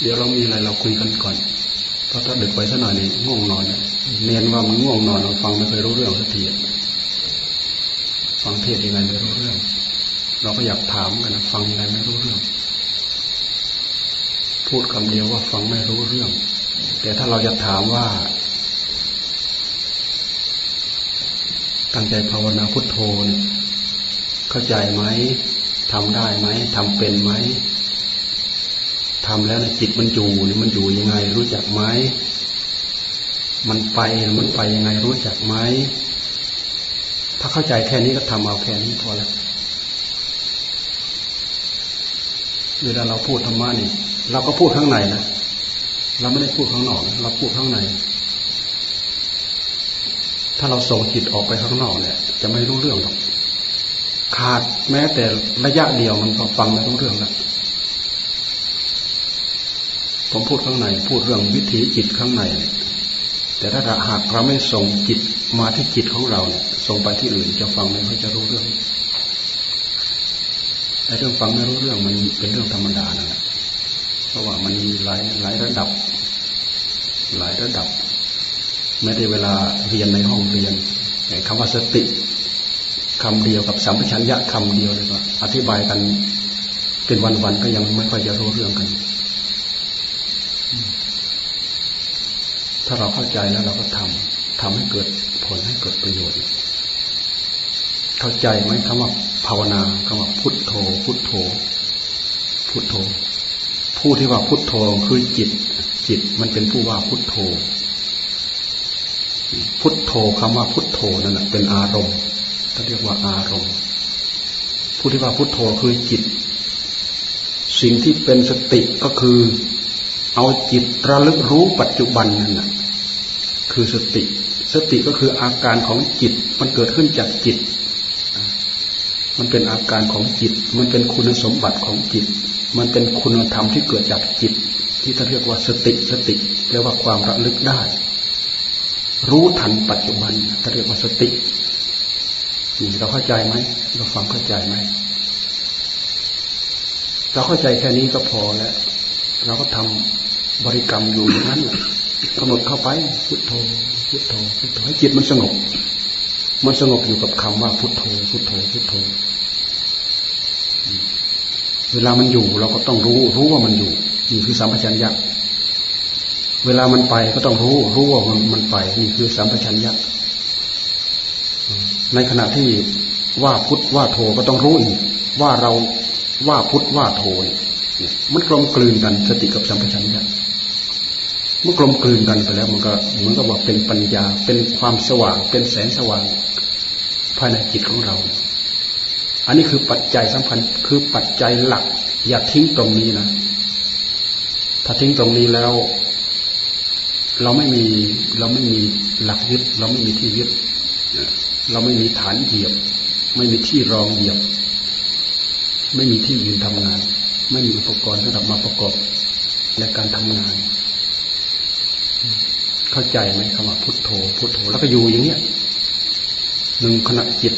เดี๋ยวเรามีอะไรเราคุยกันก่อน เพราะถ้าดึกไปสักหน่อยนี่ง่วงนอนเนียนว่ามันง่วงนอนเราฟังไม่เคยรู้เรื่องสักทีฟังเทศยังไงไม่รู้เรื่อง เราก็อยากถามกันนะฟังยังไงไม่รู้เรื่อง พูดคำเดียวว่าฟังไม่รู้เรื่อง แต่ถ้าเราจะถามว่าตั้งใจภาวนาพุทโธเข้าใจไหมทำได้ไหมทำเป็นไหม ทำแล้วนะจิตมันอยู่นี่มันอยู่ยังไง รู้จักไหมมันไปมันไปยังไงรู้จักไหมถ้าเข้าใจแค่นี้ก็ทำเอาแค่นี้พอแล้วเวลาเราพูดธรรมะนี่เราก็พูดข้างในนะเราไม่ได้พูดข้างนอก เราพูดข้างใน ถ้าเราส่งจิตออกไปข้างนอกเนี่ย จะไม่รู้เรื่องหรอกขาดแม้แต่ระยะเดียวมันก็ฟังไม่รู้เรื่องแล้ว ผมพูดข้างใน พูดเรื่องวิถีจิตข้างใน แต่ถ้าหากเราไม่ส่งจิตมาที่จิตของเราเนี่ยส่งไปที่อื่นจะฟังไม่ค่อยจะรู้เรื่องไอ้เรื่องฟังไม่รู้เรื่องมันเป็นเรื่องธรรมดานะเพราะว่ามันมีหลายหลายระดับ หลายระดับไม่ได้เวลาเรียนในห้องเรียนคำว่าสติคำเดียวกับสัมปชัญญะคำเดียวเลยว่าอธิบายกันเป็นวันๆก็ยังไม่ค่อยจะรู้เรื่องกัน ถ้าเราเข้าใจแล้วเราก็ทำทำให้เกิดผลให้เกิดประโยชน์ เข้าใจไหมคำว่าภาวนาคำว่าพุทโธ พุทโธ พุทโธ ผู้ที่ว่าพุทโธคือจิต จิตมันเป็นผู้ว่าพุทโธ พุทโธคำว่าพุทโธนั่นแหละเป็นอารมณ์เขาเรียกว่าอารมณ์ ผู้ที่ว่าพุทโธคือจิต สิ่งที่เป็นสติก็คือ เอาจิตระลึกรู้ปัจจุบันนั่นแหะคือสติ สติก็คืออาการของจิต มันเกิดขึ้นจากจิต มันเป็นอาการของจิต มันเป็นคุณสมบัติของจิต มันเป็นคุณธรรมที่เกิดจากจิต ที่เขาเรียกว่าสติ สติเรียกว่าความระลึกได้ รู้ทันปัจจุบันเขาเรียกว่าสติเราเข้าใจไหม เราฟังเข้าใจไหม เราเข้าใจแค่นี้ก็พอแล้ว เราก็ทำบริกรรมอยู่อย่างนั้นกำหนดเข้าไปพุทโธพุทโธพุทโธให้จิตมันสงบ มันสงบอยู่กับคำว่าพุทโธพุทโธพุทโธ เวลามันอยู่เราก็ต้องรู้รู้ว่ามันอยู่นี่คือสัมปชัญญะเวลามันไปก็ต้องรู้ รู้ว่ามันมันไปนี่คือสัมปชัญญะในขณะที่ว่าพุทธว่าโทก็ต้องรู้อีกว่าเราว่าพุทธว่าโทเนี่ มันกลมกลืนกันสติกับสัมปชัญญะเมื่อกลมกลืนกันไปแล้ว มันก็เหมือนกับว่าเป็นปัญญา เป็นความสว่าง เป็นแสงสว่าง ภายในจิตของเรา อันนี้คือปัจจัยสำคัญคือปัจจัยหลัก อย่าทิ้งตรงนี้นะ ถ้าทิ้งตรงนี้แล้ว เราไม่มีเราไม่มีหลักยึด เราไม่มีที่ยึด เราไม่มีฐานเหยียบ ไม่มีที่รองเหยียบ ไม่มีที่ยืนทำงาน ไม่มีอุปกรณ์สำหรับมาประกอบในการทำงาน เข้าใจไหมคำว่าพุทโธ พุทโธ แล้วก็อยู่อย่างเนี้ยหนึ่งขณะจิต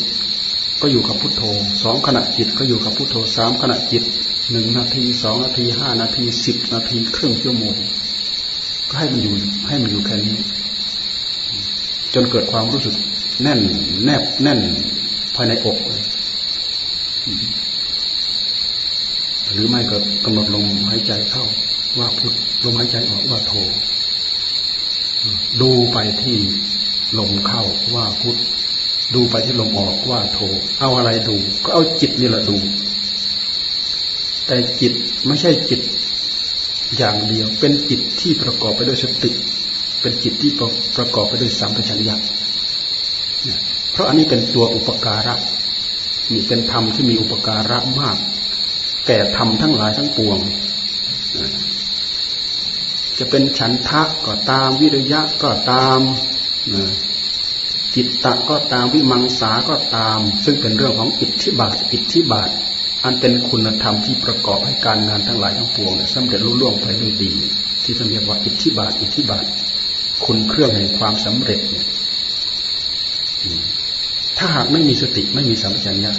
ก็อยู่กับพุทโธสองขณะจิตก็อยู่กับพุทโธสามขณะจิตหนึ่งนาทีสองนาทีห้านาทีสิบนาทีครึ่งชั่วโมงก็ให้มันอยู่ให้มันอยู่แค่นี้ จนเกิดความรู้สึกแน่น แนบแน่นภายในอก หรือไม่ก็กำหนดลมหายใจเข้า ว่าพุทลมหายใจออกว่าโทดูไปที่ลมเข้าว่าพุทดูไปที่ลมออกว่าโทเอาอะไรดู ก็เอาจิตนี่แหละดู แต่จิตไม่ใช่จิตอย่างเดียว เป็นจิตที่ประกอบไปด้วยสติ เป็นจิตที่ประกอบไปด้วยสัมปชัญญะเพราะอันนี้เป็นตัวอุปการะนี่เป็นธรรมที่มีอุปการะมาก แก่ธรรมทั้งหลายทั้งปวง จะเป็นฉันทะก็ตามวิริยะก็ตามจิตตะก็ตามวิมังสาก็ตาม ซึ่งเป็นเรื่องของอิทธิบาท อิทธิบาท อันเป็นคุณธรรมที่ประกอบให้การงานทั้งหลายทั้งปวงสำเร็จรุ่ล่วงไปด้วยดี ที่เรียกว่าอิทธิบาท อิทธิบาท คุณเครื่องแห่งความสำเร็จ ถ้าหากไม่มีสติไม่มีสัมปชัญญะ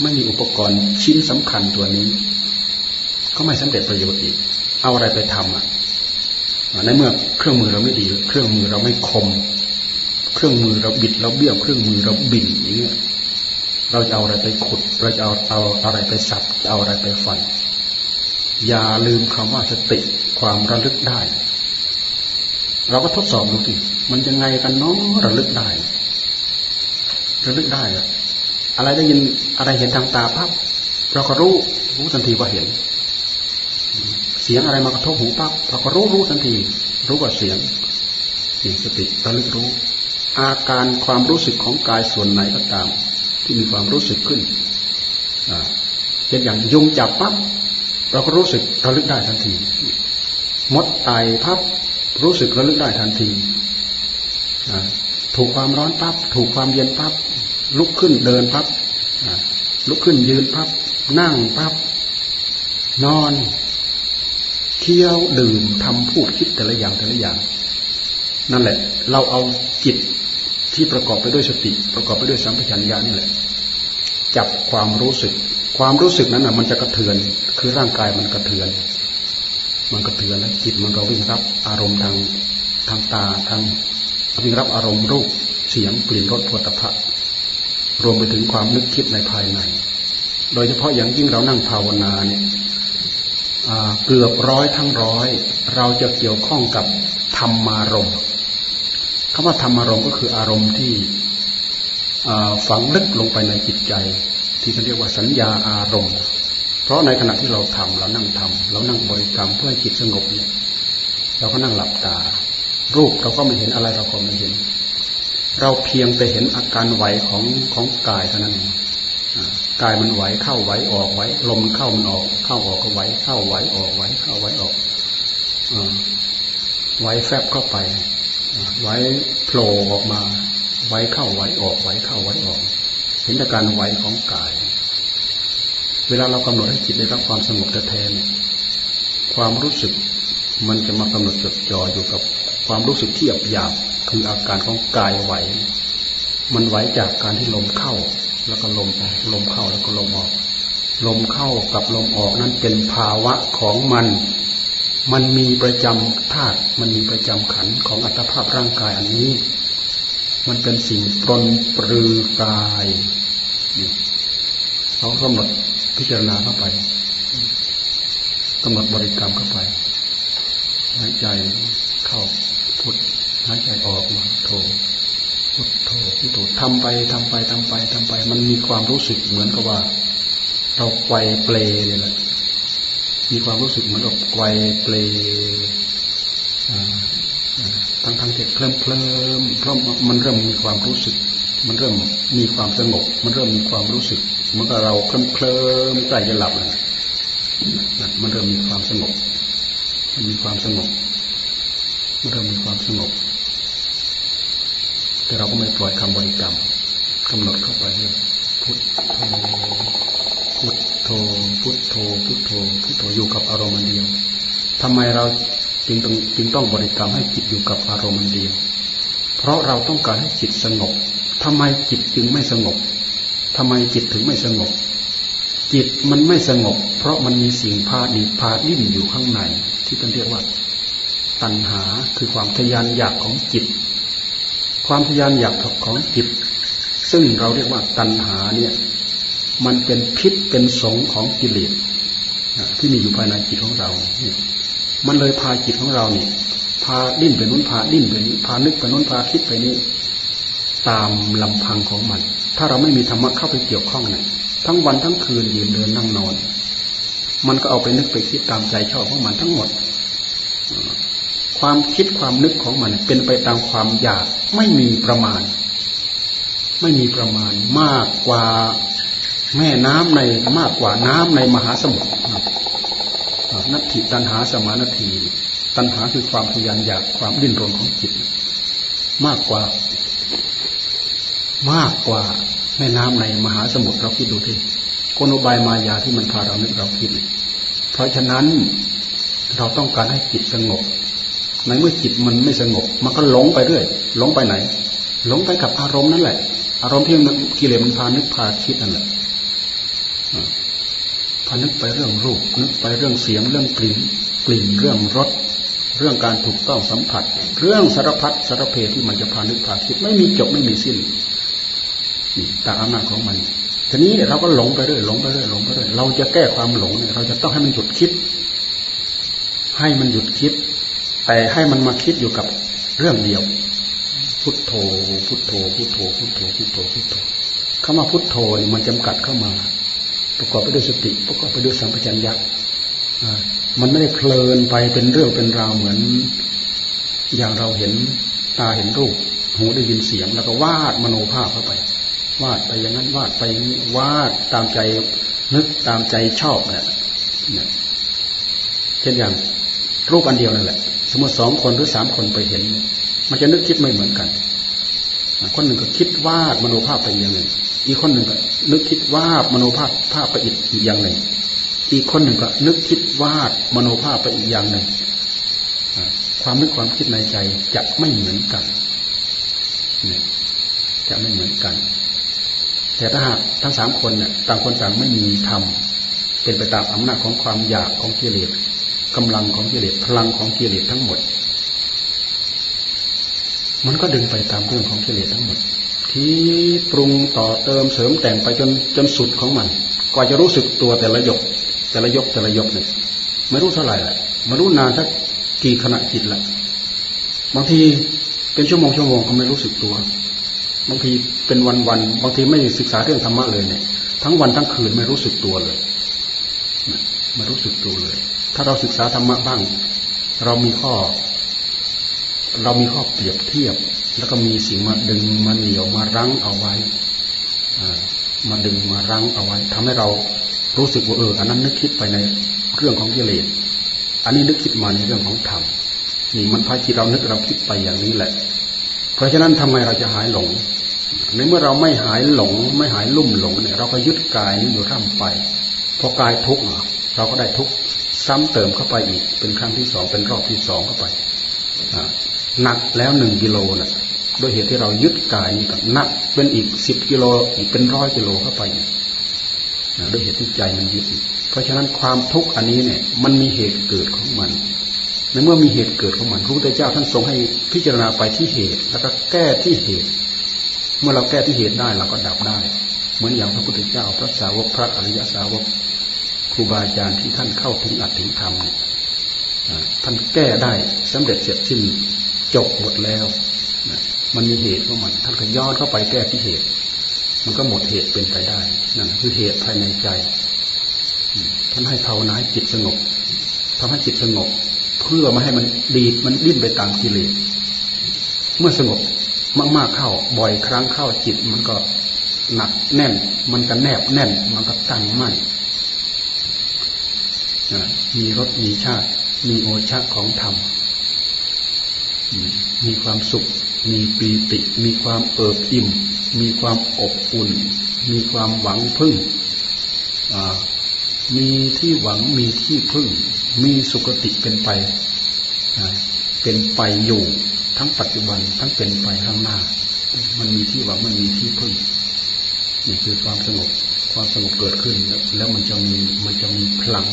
ไม่มีอุปกรณ์ชิ้นสำคัญตัวนี้ ก็ไม่สำเร็จประโยชน์อีก เอาอะไรไปทำอะในเมื่อเครื่องมือเราไม่ดี เครื่องมือเราไม่คม เครื่องมือเราบิดเราเบี้ยวเครื่องมือเราบินอย่างเงี้ยเราจะเอาอะไรไปขุด เราจะเอาเอาอะไรไปสับจะเอาอะไรไปฟัน อย่าลืมคำว่าสติความระลึกได้ เราก็ทดสอบดูสิมันยังไงกันเนาะระลึกได้ระลึกได้อะ อะไรได้ยินอะไรเห็นทางตาปั๊บเราก็รู้รู้ทันทีว่าเห็น เสียงอะไรมากระทบหูปั๊บเราก็รู้รู้ทันที รู้ว่าเสียงนี่สติระลึกรู้ อาการความรู้สึกของกายส่วนไหนก็ตาม ที่มีความรู้สึกขึ้นเช่นอย่างยุงจับปั๊บเราก็รู้สึกระลึกได้ทันที มดไตพับรู้สึกระลึกได้ทันทีถูกความร้อนปั๊บถูกความเย็นปั๊บ ลุกขึ้นเดินปั๊บลุกขึ้นยืนปั๊บนั่งปั๊บนอนเที่ยวดื่มทำพูดคิดแต่ละอย่างแต่ละอย่าง นั่นแหละ เราเอาจิตที่ประกอบไปด้วยสติ ประกอบไปด้วยสัมปชัญญะนี่แหละ จับความรู้สึก ความรู้สึกนั้นอะ มันจะกระเทือน คือร่างกายมันกระเทือน มันกระเทือนแล้วจิตมันก็วิ่งรับอารมณ์ทางทางตาทางวิ่งรับอารมณ์รูปเสียงกลิ่นรสผลิภัณฑ์ รวมไปถึงความนึกคิดในภายใน โดยเฉพาะอย่างยิ่งเรานั่งภาวนาเนี่ยเกือบร้อยทั้งร้อย เราจะเกี่ยวข้องกับธรรมารมณ์คำว่าธรรมารมณ์ก็คืออารมณ์ที่ฝังลึกลงไปในจิตใจ ที่เขาเรียกว่าสัญญาอารมณ์ เพราะในขณะที่เราทำเรานั่งทำเรานั่งบริกรรมเพื่อให้จิตสงบเนี่ยเราก็นั่งหลับตา รูปเราก็ไม่เห็นอะไรเราก็ไม่เห็น เราเพียงแต่เห็นอาการไหวของของกายเท่านั้นกายมันไหวเข้าไหวออกไหวลมเข้ามันออก เข้าออกก็ไหวเข้าไหวออกไหวเข้าไหวออกไหวแฟบเข้าไปไหวโผล่ออกมาไหวเข้าไหวออกไหวเข้าไหวออก เห็นอาการไหวของกาย เวลาเรากำหนดให้จิตได้รับความสงบแท้ๆความรู้สึกมันจะมากำหนดจดจ่ออยู่กับ ความรู้สึกที่หยาบคืออาการของกายไหว มันไหวจากการที่ลมเข้า แล้วก็ลมออกลมเข้าแล้วก็ลมออก ลมเข้ากับลมออกนั้นเป็นภาวะของมัน มันมีประจำธาตุมันมีประจำขันของอัตภาพร่างกายอันนี้ มันเป็นสิ่งปรนปรือกายเขากำหนดพิจารณาเข้าไปกำหนดบริกรรมเข้าไปหายใจเข้า หายใจออกมาโทพุทโธพุทโธทำไปทำไปทำไปทำไป มันมีความรู้สึกเหมือนกับว่า เราไกวเปลเนี่ยแหละมีความรู้สึกเหมือนกับไกวเปลทั้งทั้งที่เคลิ้มเคลิ้มเพราะมันเริ่มมีความรู้สึก มันเริ่มมีความสงบ มันเริ่มมีความรู้สึกเมื่อเราเคลิ้มเคลิ้มใกล้จะหลับนะมันเริ่มมีความสงบ มีความสงบมันเริ่มมีความสงบ แต่เราก็ไม่ปล่อยคำบริกรรมกำหนดเข้าไปเลยพุทโธพุทโธพุทโธพุทโธพุทโธอยู่กับอารมณ์เดียวทำไมเราจึงต้องจึงต้องบริกรรมให้จิตอยู่กับอารมณ์เดียว เพราะเราต้องการให้จิตสงบทำไมจิตจึงไม่สงบทำไมจิตถึงไม่สงบ จิตมันไม่สงบ เพราะมันมีสิ่งพาดีพาดิ้นอยู่ข้างใน ที่ท่านเรียกว่า ตัณหาคือความทยานอยากของจิต ความทยานอยากของจิต ซึ่งเราเรียกว่าตัณหาเนี่ยมันเป็นพิษเป็นสงของกิเลสที่มีอยู่ภายในจิตของเราเนี่ยมันเลยพาจิตของเราเนี่ยพาดิ้นไปนู้นพาดิ้นไปนี้พานึกไปนู้นพาคิดไปนี้ตามลำพังของมัน ถ้าเราไม่มีธรรมะเข้าไปเกี่ยวข้องเนี่ยทั้งวันทั้งคืนยืนเดินนั่งนอน มันก็เอาไปนึกไปคิดตามใจชอบของมันทั้งหมด ความคิดความนึกของมัน เป็นไปตามความอยากไม่มีประมาณ ไม่มีประมาณมากกว่าแม่น้ำในมากกว่าน้ำในมหาสมุทรนัตถิตันหาสมานาทีตันหาคือความพยานอยากความดิ้นรนของจิต มากกว่า มากกว่าแม่น้ำในมหาสมุทรเราคิดดูที่กลบายมายาที่มันพาเรานึกเราคิด เพราะฉะนั้นเราต้องการให้จิตสงบ ในเมื่อจิตมันไม่สงบ มันก็หลงไปเรื่อยหลงไปไหน หลงไปกับอารมณ์นั่นแหละ อารมณ์ที่กิเลสมันพานึกพาคิดนั่นแหละพอพนึกไปเรื่องรูป นึกไปเรื่องเสียงเรื่องกลิ่นกลิ่นเรื่องรสเรื่องการถูกต้องสัมผัส เรื่องสารพัดสารเพที่มันจะพานึกพาคิดไม่มีจบไม่มีสิ้นตามอำนาจของมันทีนี้เราก็หลงไปเรื่อยหลงไปเรื่อยหลงไปเรื่อยเราจะแก้ความหลงเนี่ยเราจะต้องให้มันหยุดคิด ให้มันหยุดคิด แต่ให้มันมาคิดอยู่กับเรื่องเดียว พุทโธ พุทโธ พุทโธ พุทโธ พุทโธ พุทโธคำว่าพุทโธนี่มันจำกัดเข้ามา ประกอบไปด้วยสติ ประกอบไปด้วยสัมปชัญญะมันไม่ได้เพลินไปเป็นเรื่องเป็นราวเหมือน อย่างเราเห็นตาเห็นรูปหูได้ยินเสียงแล้วก็วาดมโนภาพเข้าไป วาดไปอย่างนั้นวาดไปวาดตามใจนึกตามใจชอบเนี่ยเช่นอย่างรูปอันเดียวนั่นแหละ สมมติสองคนหรือสามคนไปเห็น มันจะนึกคิดไม่เหมือนกัน คนหนึ่งก็คิดวาดมโนภาพไปอย่างหนึ่ง อีกคนหนึ่งก็นึกคิดวาดมโนภาพภาพไปอีกอย่างหนึ่ง อีกคนหนึ่งก็นึกคิดวาดมโนภาพไปอีกอย่างหนึ่ง ความนึกความคิดในใจจะไม่เหมือนกันจะไม่เหมือนกัน แต่ถ้าหากทั้งสามคนเนี่ยต่างคนต่างไม่มีธรรมเป็นไปตามอำนาจของความอยากของกิเลส กำลังของกิเลสพลังของกิเลสทั้งหมด มันก็ดึงไปตามเรื่องของกิเลสทั้งหมด ที่ปรุงต่อเติมเสริมแต่งไปจนจนสุดของมัน กว่าจะรู้สึกตัวแต่ละหยก แต่ละยกแต่ละยกเนี่ยไม่รู้เท่าไหร่แหละไม่รู้นานสักกี่ขณะจิตละบางทีเป็นชั่วโมงชั่วโมงก็ไม่รู้สึกตัว บางทีเป็นวันวันบางทีไม่ศึกษาเรื่องธรรมะเลยเนี่ย ทั้งวันทั้งคืนไม่รู้สึกตัวเลยไม่รู้สึกตัวเลย ถ้าเราศึกษาธรรมะบ้าง เรามีข้อ เรามีข้อเปรียบเทียบ แล้วก็มีสิ่งมาดึงมาเหนี่ยวมารั้งเอาไว้มาดึงมารั้งเอาไว้ทำให้เรารู้สึกว่าเอออันนั้นนึกคิดไปในเรื่องของกิเลสอันนี้นึกคิดมาในเรื่องของธรรมนี่มันพาจิตเรานึกเราคิดไปอย่างนี้แหละ เพราะฉะนั้นทำไมเราจะหายหลง ในเมื่อเราไม่หายหลง ไม่หายลุ่มหลงเนี่ย เราก็ยึดกายนี้อยู่ร่ำไปพอกายทุกข์เราก็ได้ทุกข์ ซ้ำเติมเข้าไปอีก เป็นครั้งที่สองเป็นรอบที่สองเข้าไปหนักแล้วหนึ่งกิโลนะ่ะด้วยเหตุที่เรายึดกายนี้กับหนักเป็นอีกสิบกิโลอีกเป็นร้อยกิโลเข้าไปอีกด้วยเหตุที่ใจมันยึดเพราะฉะนั้นความทุกข์อันนี้เนี่ยมันมีเหตุเกิดของมันในเมื่อมีเหตุเกิดของมันพระพุทธเจ้าท่านทรงให้พิจารณาไปที่เหตุ แล้วก็แก้ที่เหตุ เมื่อเราแก้ที่เหตุได้เราก็ดับได้ เหมือนอย่างพระพุทธเจ้า พระสาวกพระอริยสาวก ครูบาอาจารย์ที่ท่านเข้าถึงอัตถึงธรรมท่านแก้ได้สำเร็จเสร็จสิ้นจบหมดแล้วมันมีเหตุของมันท่านก็ย้อนเข้าไปแก้ที่เหตุ มันก็หมดเหตุเป็นไปได้นั่นคือเหตุภายในใจ ท่านให้ภาวนาจิตสงบทำให้จิตสงบ เพื่อไม่ให้มันดีดมันดิ้นไปตามกิเลสเมื่อสงบมากๆเข้าบ่อยครั้งเข้าจิตมันก็หนักแน่น มันก็แนบแน่น มันก็ตั้งมั่น มีรสมีชาติ มีโอชาของธรรม มีความสุข มีปีติ มีความเอิบอิ่ม มีความอบอุ่น มีความหวังพึ่ง มีที่หวังมีที่พึ่ง มีสุขติเป็นไป เป็นไปอยู่ทั้งปัจจุบันทั้งเป็นไปข้างหน้า มันมีที่หวังมันมีที่พึ่งนี่คือความสงบความสงบเกิดขึ้นแล้วมันจะมีมันจะมีพลัง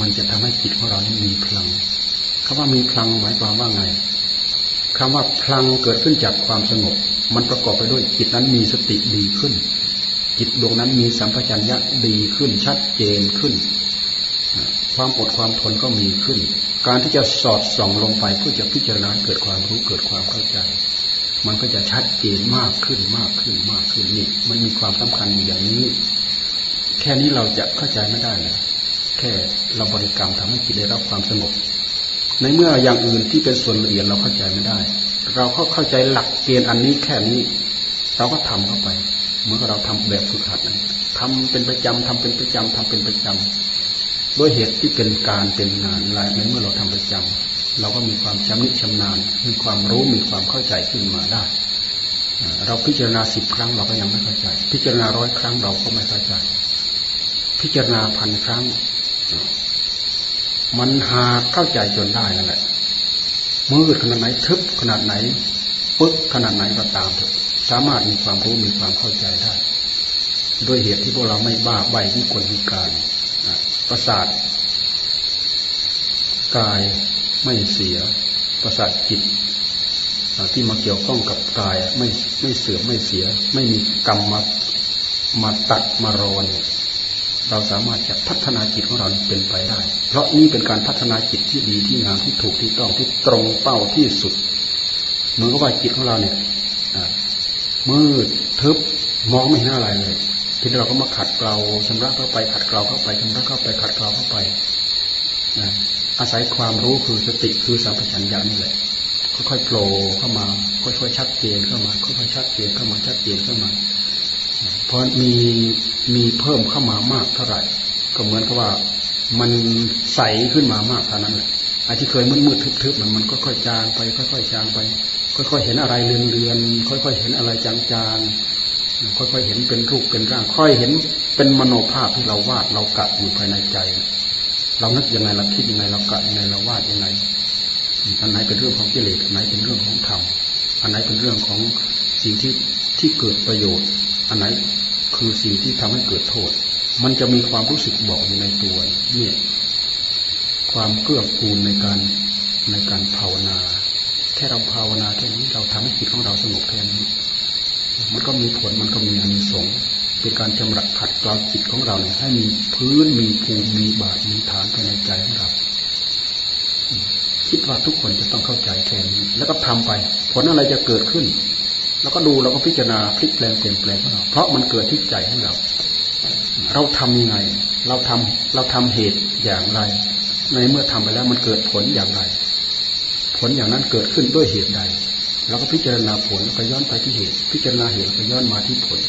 มันจะทำให้จิตของเรานี้มีพลังคำว่ามีพลังหมายความว่าไงคำว่าพลังเกิดขึ้นจากความสงบ มันประกอบไปด้วยจิตนั้นมีสติดีขึ้น จิตดวงนั้นมีสัมปชัญญะดีขึ้นชัดเจนขึ้น ความอดความทนก็มีขึ้น การที่จะสอดส่องลงไปเพื่อจะพิจารณาเกิดความรู้เกิดความเข้าใจ มันก็จะชัดเจนมากขึ้นมากขึ้นมากขึ้นนี่มันมีความสำคัญอย่างนี้ แค่นี้เราจะเข้าใจไม่ได้เลย แค่เราบริกรรมทำให้จิตได้รับความสงบ ในเมื่ออย่างอื่นที่เป็นส่วนละเอียดเราเข้าใจไม่ได้ เราเข้าเข้าใจหลักเกณฑ์อันนี้แค่นี้ เราก็ทำเข้าไปเหมือนกับเราทำแบบฝึกหัดนั้นทำเป็นประจำทำเป็นประจำทำเป็นประจำด้วยเหตุที่เป็นการเป็นงานหลายในเมื่อเราทำประจำเราก็มีความชำนิชำนาญ มีความรู้มีความเข้าใจขึ้นมาได้ เราพิจารณาสิบครั้งเราก็ยังไม่เข้าใจ พิจารณาร้อยครั้งเราก็ไม่เข้าใจ พิจารณาพันครั้ง มันหาเข้าใจจนได้นั่นแหละมืดขนาดไหนทึบขนาดไหนปึ๊กขนาดไหนก็ตามเถอะสามารถมีความรู้มีความเข้าใจได้ ด้วยเหตุที่พวกเราไม่บ้าใบที่ควรวิการประสาทกายไม่เสีย ประสาทจิตที่มาเกี่ยวข้องกับกายไม่ไม่เสื่อมไม่เสีย ไม่มีกรรมมามาตัดมารอน เราสามารถจะพัฒนาจิตของเราเป็นไปได้ เพราะนี่เป็นการพัฒนาจิตที่ดีที่งามที่ถูกที่ต้องที่ตรงเป้าที่สุด เหมือนกับว่าจิตของเราเนี่ยมืดทึบมองไม่เห็นอะไรเลย ทีนี้เราก็มาขัดเกลาชำระเข้าไปขัดเกลาเข้าไปชำระเข้าไปขัดเกลาเข้าไปอาศัยความรู้คือสติคือสัมปชัญญะนี่แหละค่อยๆโผล่เข้ามา ค่อยๆชัดเจนเข้ามาค่อยๆชัดเจนเข้ามาชัดเจนเข้ามา เพราะมีมีเพิ่มเข้ามามากเท่าไหร่ ก็เหมือนกับว่ามันใสขึ้นมามากเท่านั้นแหละไอ้ที่เคยมืดๆทึบๆมันมันค่อยๆจางไป ค่อยๆจางไป ค่อยๆเห็นอะไรเลือนๆค่อยๆเห็นอะไรจางๆค่อยๆเห็นเป็นรูปเป็นร่าง ค่อยเห็นเป็นมโนภาพที่เราวาดเรากะอยู่ภายในใจ เรานึกยังไงเราคิดยังไงเรากะยังไงเราวาดยังไงอันไหนเป็นเรื่องของกิเลสอันไหนเป็นเรื่องของธรรมอันไหนเป็นเรื่องของสิ่งที่ที่เกิดประโยชน์ อันไหนคือสิ่งที่ทำให้เกิดโทษ มันจะมีความรู้สึกบอกอยู่ในตัวเนี่ยความเกื้อกูลในการในการภาวนา แค่เราภาวนาแค่นี้เราทำให้จิตของเราสงบแค่นี้มันก็มีผลมันก็มีอานิสงส์เป็นการจำรักขัดเกลาจิตของเราให้มีพื้นมีภูมิมีบาทมีฐานภายในใจของเราคิดว่าทุกคนจะต้องเข้าใจแค่นี้แล้วก็ทำไป ผลอะไรจะเกิดขึ้น แล้วก็ดูเราก็พิจารณาพลิกแปลงเปลี่ยนแปลงของเราเพราะมันเกิดที่ใจของเรา เราทํำยังไง เราทำเราทำเหตุอย่างไร ในเมื่อทำไปแล้วมันเกิดผลอย่างไร ผลอย่างนั้นเกิดขึ้นด้วยเหตุใดเราก็พิจารณาผลแล้วก็ย้อนไปที่เหตุ พิจารณาเหตุแล้วก็ย้อนมาที่ผล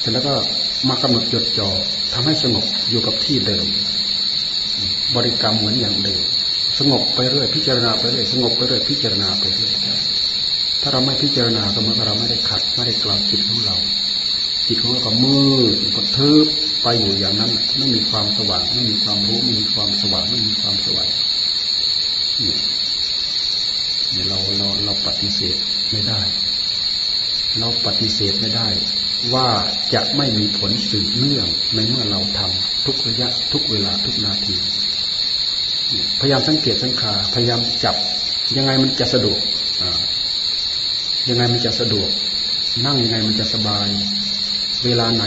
เสร็จแล้วก็มากำหนดจดจ่อทำให้สงบอยู่กับที่เดิม บริกรรมเหมือนอย่างเดิมสงบไปเรื่อยพิจารณาไปเรื่อยสงบไปเรื่อยพิจารณาไปเรื่อย ถ้าเราไม่พิจารณาก็เหมือนเราไม่ได้ขัดไม่ได้กล่าวจิตของเราจิตของเราก็มืดก็ทึบไปอยู่อย่างนั้นไม่มีความสว่างไม่มีความรู้ไม่มีความสว่างไม่มีความสว่างเนี่ยเราเราเราปฏิเสธไม่ได้ เราปฏิเสธไม่ได้ ว่าจะไม่มีผลสืบเนื่องในเมื่อเราทำทุกระยะทุกเวลาทุกนาที พยายามสังเกตสังขาพยายามจับยังไงมันจะสะดวก ยังไงมันจะสะดวก นั่งยังไงมันจะสบาย เวลาไหน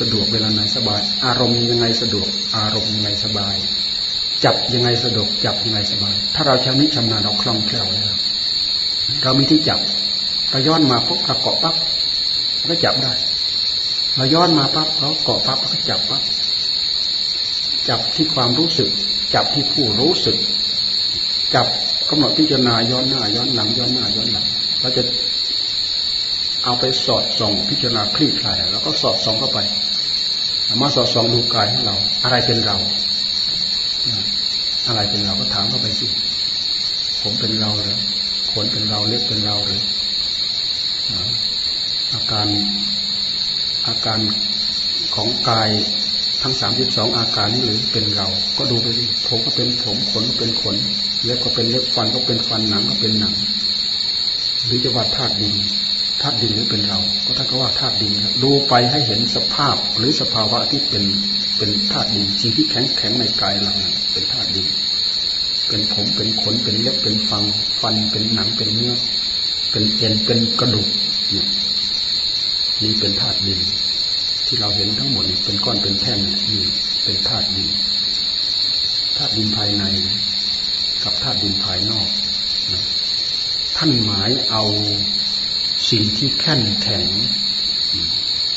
สะดวกเวลาไหนสบาย อารมณ์ยังไงสะดวก อารมณ์ยังไงสบาย จับยังไงสะดวก จับยังไงสบาย ถ้าเราชำนิชำนาญเราคล่องแคล่วแล้วเรามีที่จับเราย้อนมาปุ๊บเราเกาะปั๊บก็จับได้เราย้อนมาปั๊บเราเกาะปั๊บก็จับปั๊บจับที่ความรู้สึก จับที่ผู้รู้สึก จับกำหนดพิจารณาย้อนหน้าย้อนหลังย้อนหน้าย้อนหลังเราจะ เอาไปสอดส่องพิจารณาคลี่คลายแล้วก็สอดส่องเข้าไปมาสอดส่องดูกายของเรา อะไรเป็นเรา อะไรเป็นเราก็ถามเข้าไปสิผมเป็นเราหรือขนเป็นเราเล็บเป็นเราหรืออาการอาการของกายทั้งสามสิบสองอาการนี้หรือเป็นเรา ก็ดูไปดิผมก็เป็นผมขนก็เป็นขน เล็บก็เป็นเล็บฟันก็เป็นฟันหนังก็เป็นหนังหรือจะว่าธาตุดิน ธาตุดินหรือเป็นเรา ก็ท่านก็ว่าธาตุดินดูไปให้เห็นสภาพหรือสภาวะที่เป็นเป็นธาตุดินสิ่งที่แข็งแข็งในกายเราเป็นธาตุดิน เป็นผมเป็นขนเป็นเล็บเป็นฟังฟันเป็นหนังเป็นเนื้อ เป็นเอ็นเป็นกระดูกนี่เป็นธาตุดิน ที่เราเห็นทั้งหมดเป็นก้อนเป็นแท่งนี่เป็นธาตุดินธาตุดินภายใน กับธาตุดินภายนอกท่านหมายเอา สิ่งที่แข็งแข็ง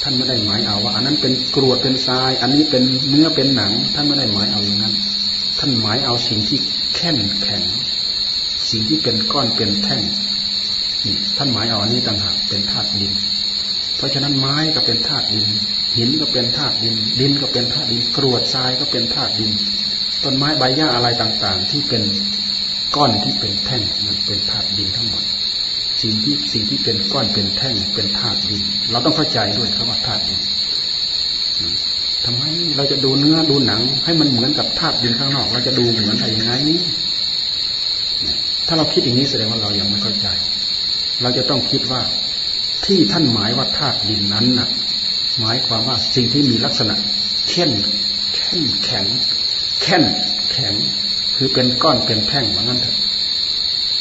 ท่านไม่ได้หมายเอาว่า อันนั้นเป็นกรวดเป็นทราย อันนี้เป็นเนื้อเป็นหนัง ท่านไม่ได้หมายเอาอย่างนั้น ท่านหมายเอาสิ่งที่แข็งแข็ง สิ่งที่เป็นก้อนเป็นแท่งท่านหมายเอาอันนี้ต่างหากเป็นธาตุดิน เพราะฉะนั้นไม้ก็เป็นธาตุดิน หินก็เป็นธาตุดิน ดินก็เป็นธาตุดิน กรวดทรายก็เป็นธาตุดิน ต้นไม้ใบหญ้าอะไรต่างๆ ที่เป็นก้อนที่เป็นแท่งมันเป็นธาตุดินทั้งหมด สิ่งที่สิ่งที่เป็นก้อนเป็นแท่งเป็นธาตุดิน เราต้องเข้าใจด้วยคำว่าธาตุดินทำไมเราจะดูเนื้อดูหนัง ให้มันเหมือนกับธาตุดินข้างนอก เราจะดูเหมือนอะไรยังไงนี้ ถ้าเราคิดอย่างนี้แสดงว่าเรายังไม่เข้าใจ เราจะต้องคิดว่าที่ท่านหมายว่าธาตุดินนั้นน่ะ หมายความว่าสิ่งที่มีลักษณะเข้นเข้นแข็งแข็งแข็ง คือเป็นก้อนเป็นแท่งเหมือนนั้นเถอะ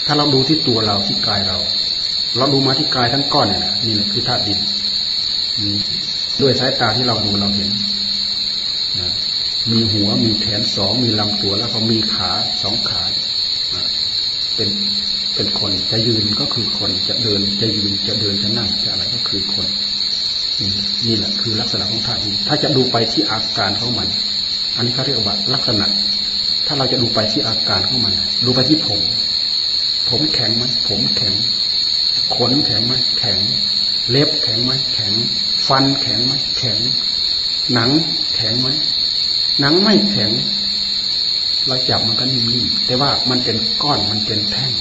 ถ้าเราดูที่ตัวเราที่กายเรา เราดูมาที่กายทั้งก้อนเนี่ยนี่แหละคือธาตุดินด้วยสายตาที่เราดูเราเห็นมีหัวมีแขนสองมีลำตัวแล้วก็มีขาสองขาเป็นเป็นคนจะยืนก็คือคนจะเดินจะยืนจะเดินจะนั่งจะอะไรก็คือคนนี่แหละคือลักษณะของธาตุดินถ้าจะดูไปที่อาการของมัน อันนี้เขาเรียกว่าลักษณะ ถ้าเราจะดูไปที่อาการของมัน ดูไปที่ผม ผมแข็งไหมผมแข็ง ขนแข็งไหมแข็ง เล็บแข็งไหมแข็ง ฟันแข็งไหมแข็ง หนังแข็งไหมหนังไม่แข็ง เราจับมันก็นิ่มๆแต่ว่ามันเป็นก้อนมันเป็นแท่ง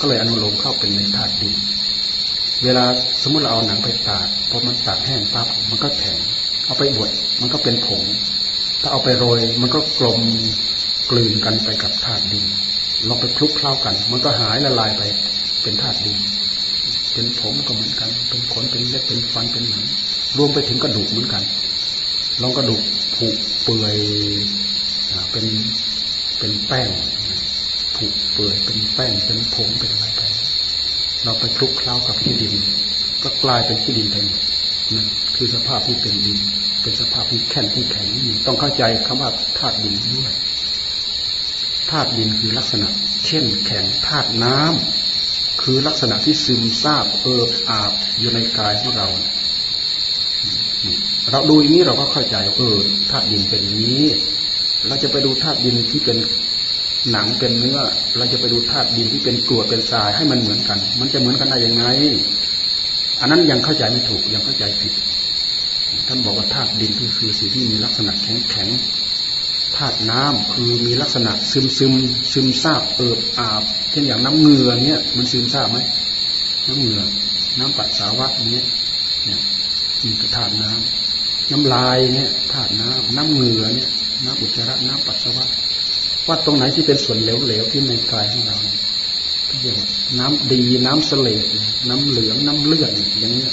ก็เลยอนุโลมเข้าเป็นในธาตุดินเวลาสมมติเราเอาหนังไปตากพอมันตากแห้งปั๊บมันก็แข็ง เอาไปบดมันก็เป็นผง ถ้าเอาไปโรย มันก็กลมกลืนกันไปกับธาตุดินลองไปคลุกเคล้ากัน มันก็หายละลายไป เป็นธาตุดิน เป็นผมก็เหมือนกัน เป็นขน เป็นเล็บ เป็นฟัน เป็นหนัง รวมไปถึงกระดูกเหมือนกัน ลองกระดูกผุเปื่อยเป็น เป็นแป้ง ผุเปื่อย เป็นแป้ง เป็นผง เป็นอะไรไป เราไปคลุกเคล้ากับที่ดิน ก็กลายเป็นที่ดินไปนั่นคือสภาพที่เป็นดิน เป็นสภาพที่แข็งที่แข็งต้องเข้าใจคำว่าธาตุดินด้วยธาตุดินคือลักษณะเช่นแข็งธาตุน้ำ คือลักษณะที่ซึมซาบเอิบอาบอยู่ในกายของเรา เราดูอย่างนี้เราก็เข้าใจเออธาตุดินเป็นอย่างนี้ เราจะไปดูธาตุดินที่เป็นหนังเป็นเนื้อ เราจะไปดูธาตุดินที่เป็นกรวดเป็นทรายให้มันเหมือนกัน มันจะเหมือนกันได้ยังไง อันนั้นยังเข้าใจไม่ถูกยังเข้าใจผิดท่านบอกว่าธาตุดินคือคือสิ่งที่มีลักษณะแข็งแข็ง ธาตุน้ำคือมีลักษณะซึมซึมซึมซาบเอิบอาบเช่นอย่างน้ำเงือเนี้ยมันซึมซาบไหมน้ำเงือน้ำปัสสาวะเนี้ยเนี่ยมีกระธาตุน้ำน้ำลายเนี่ยธาตุน้ำน้ำเงือเนี่ยน้ำอุจจาระน้ำปัสสาวะว่าตรงไหนที่เป็นส่วนเหลวๆที่ในกายของเราเรียกว่าน้ำดีน้ำเสลดน้ำเหลืองน้ำเลือดอย่างนี้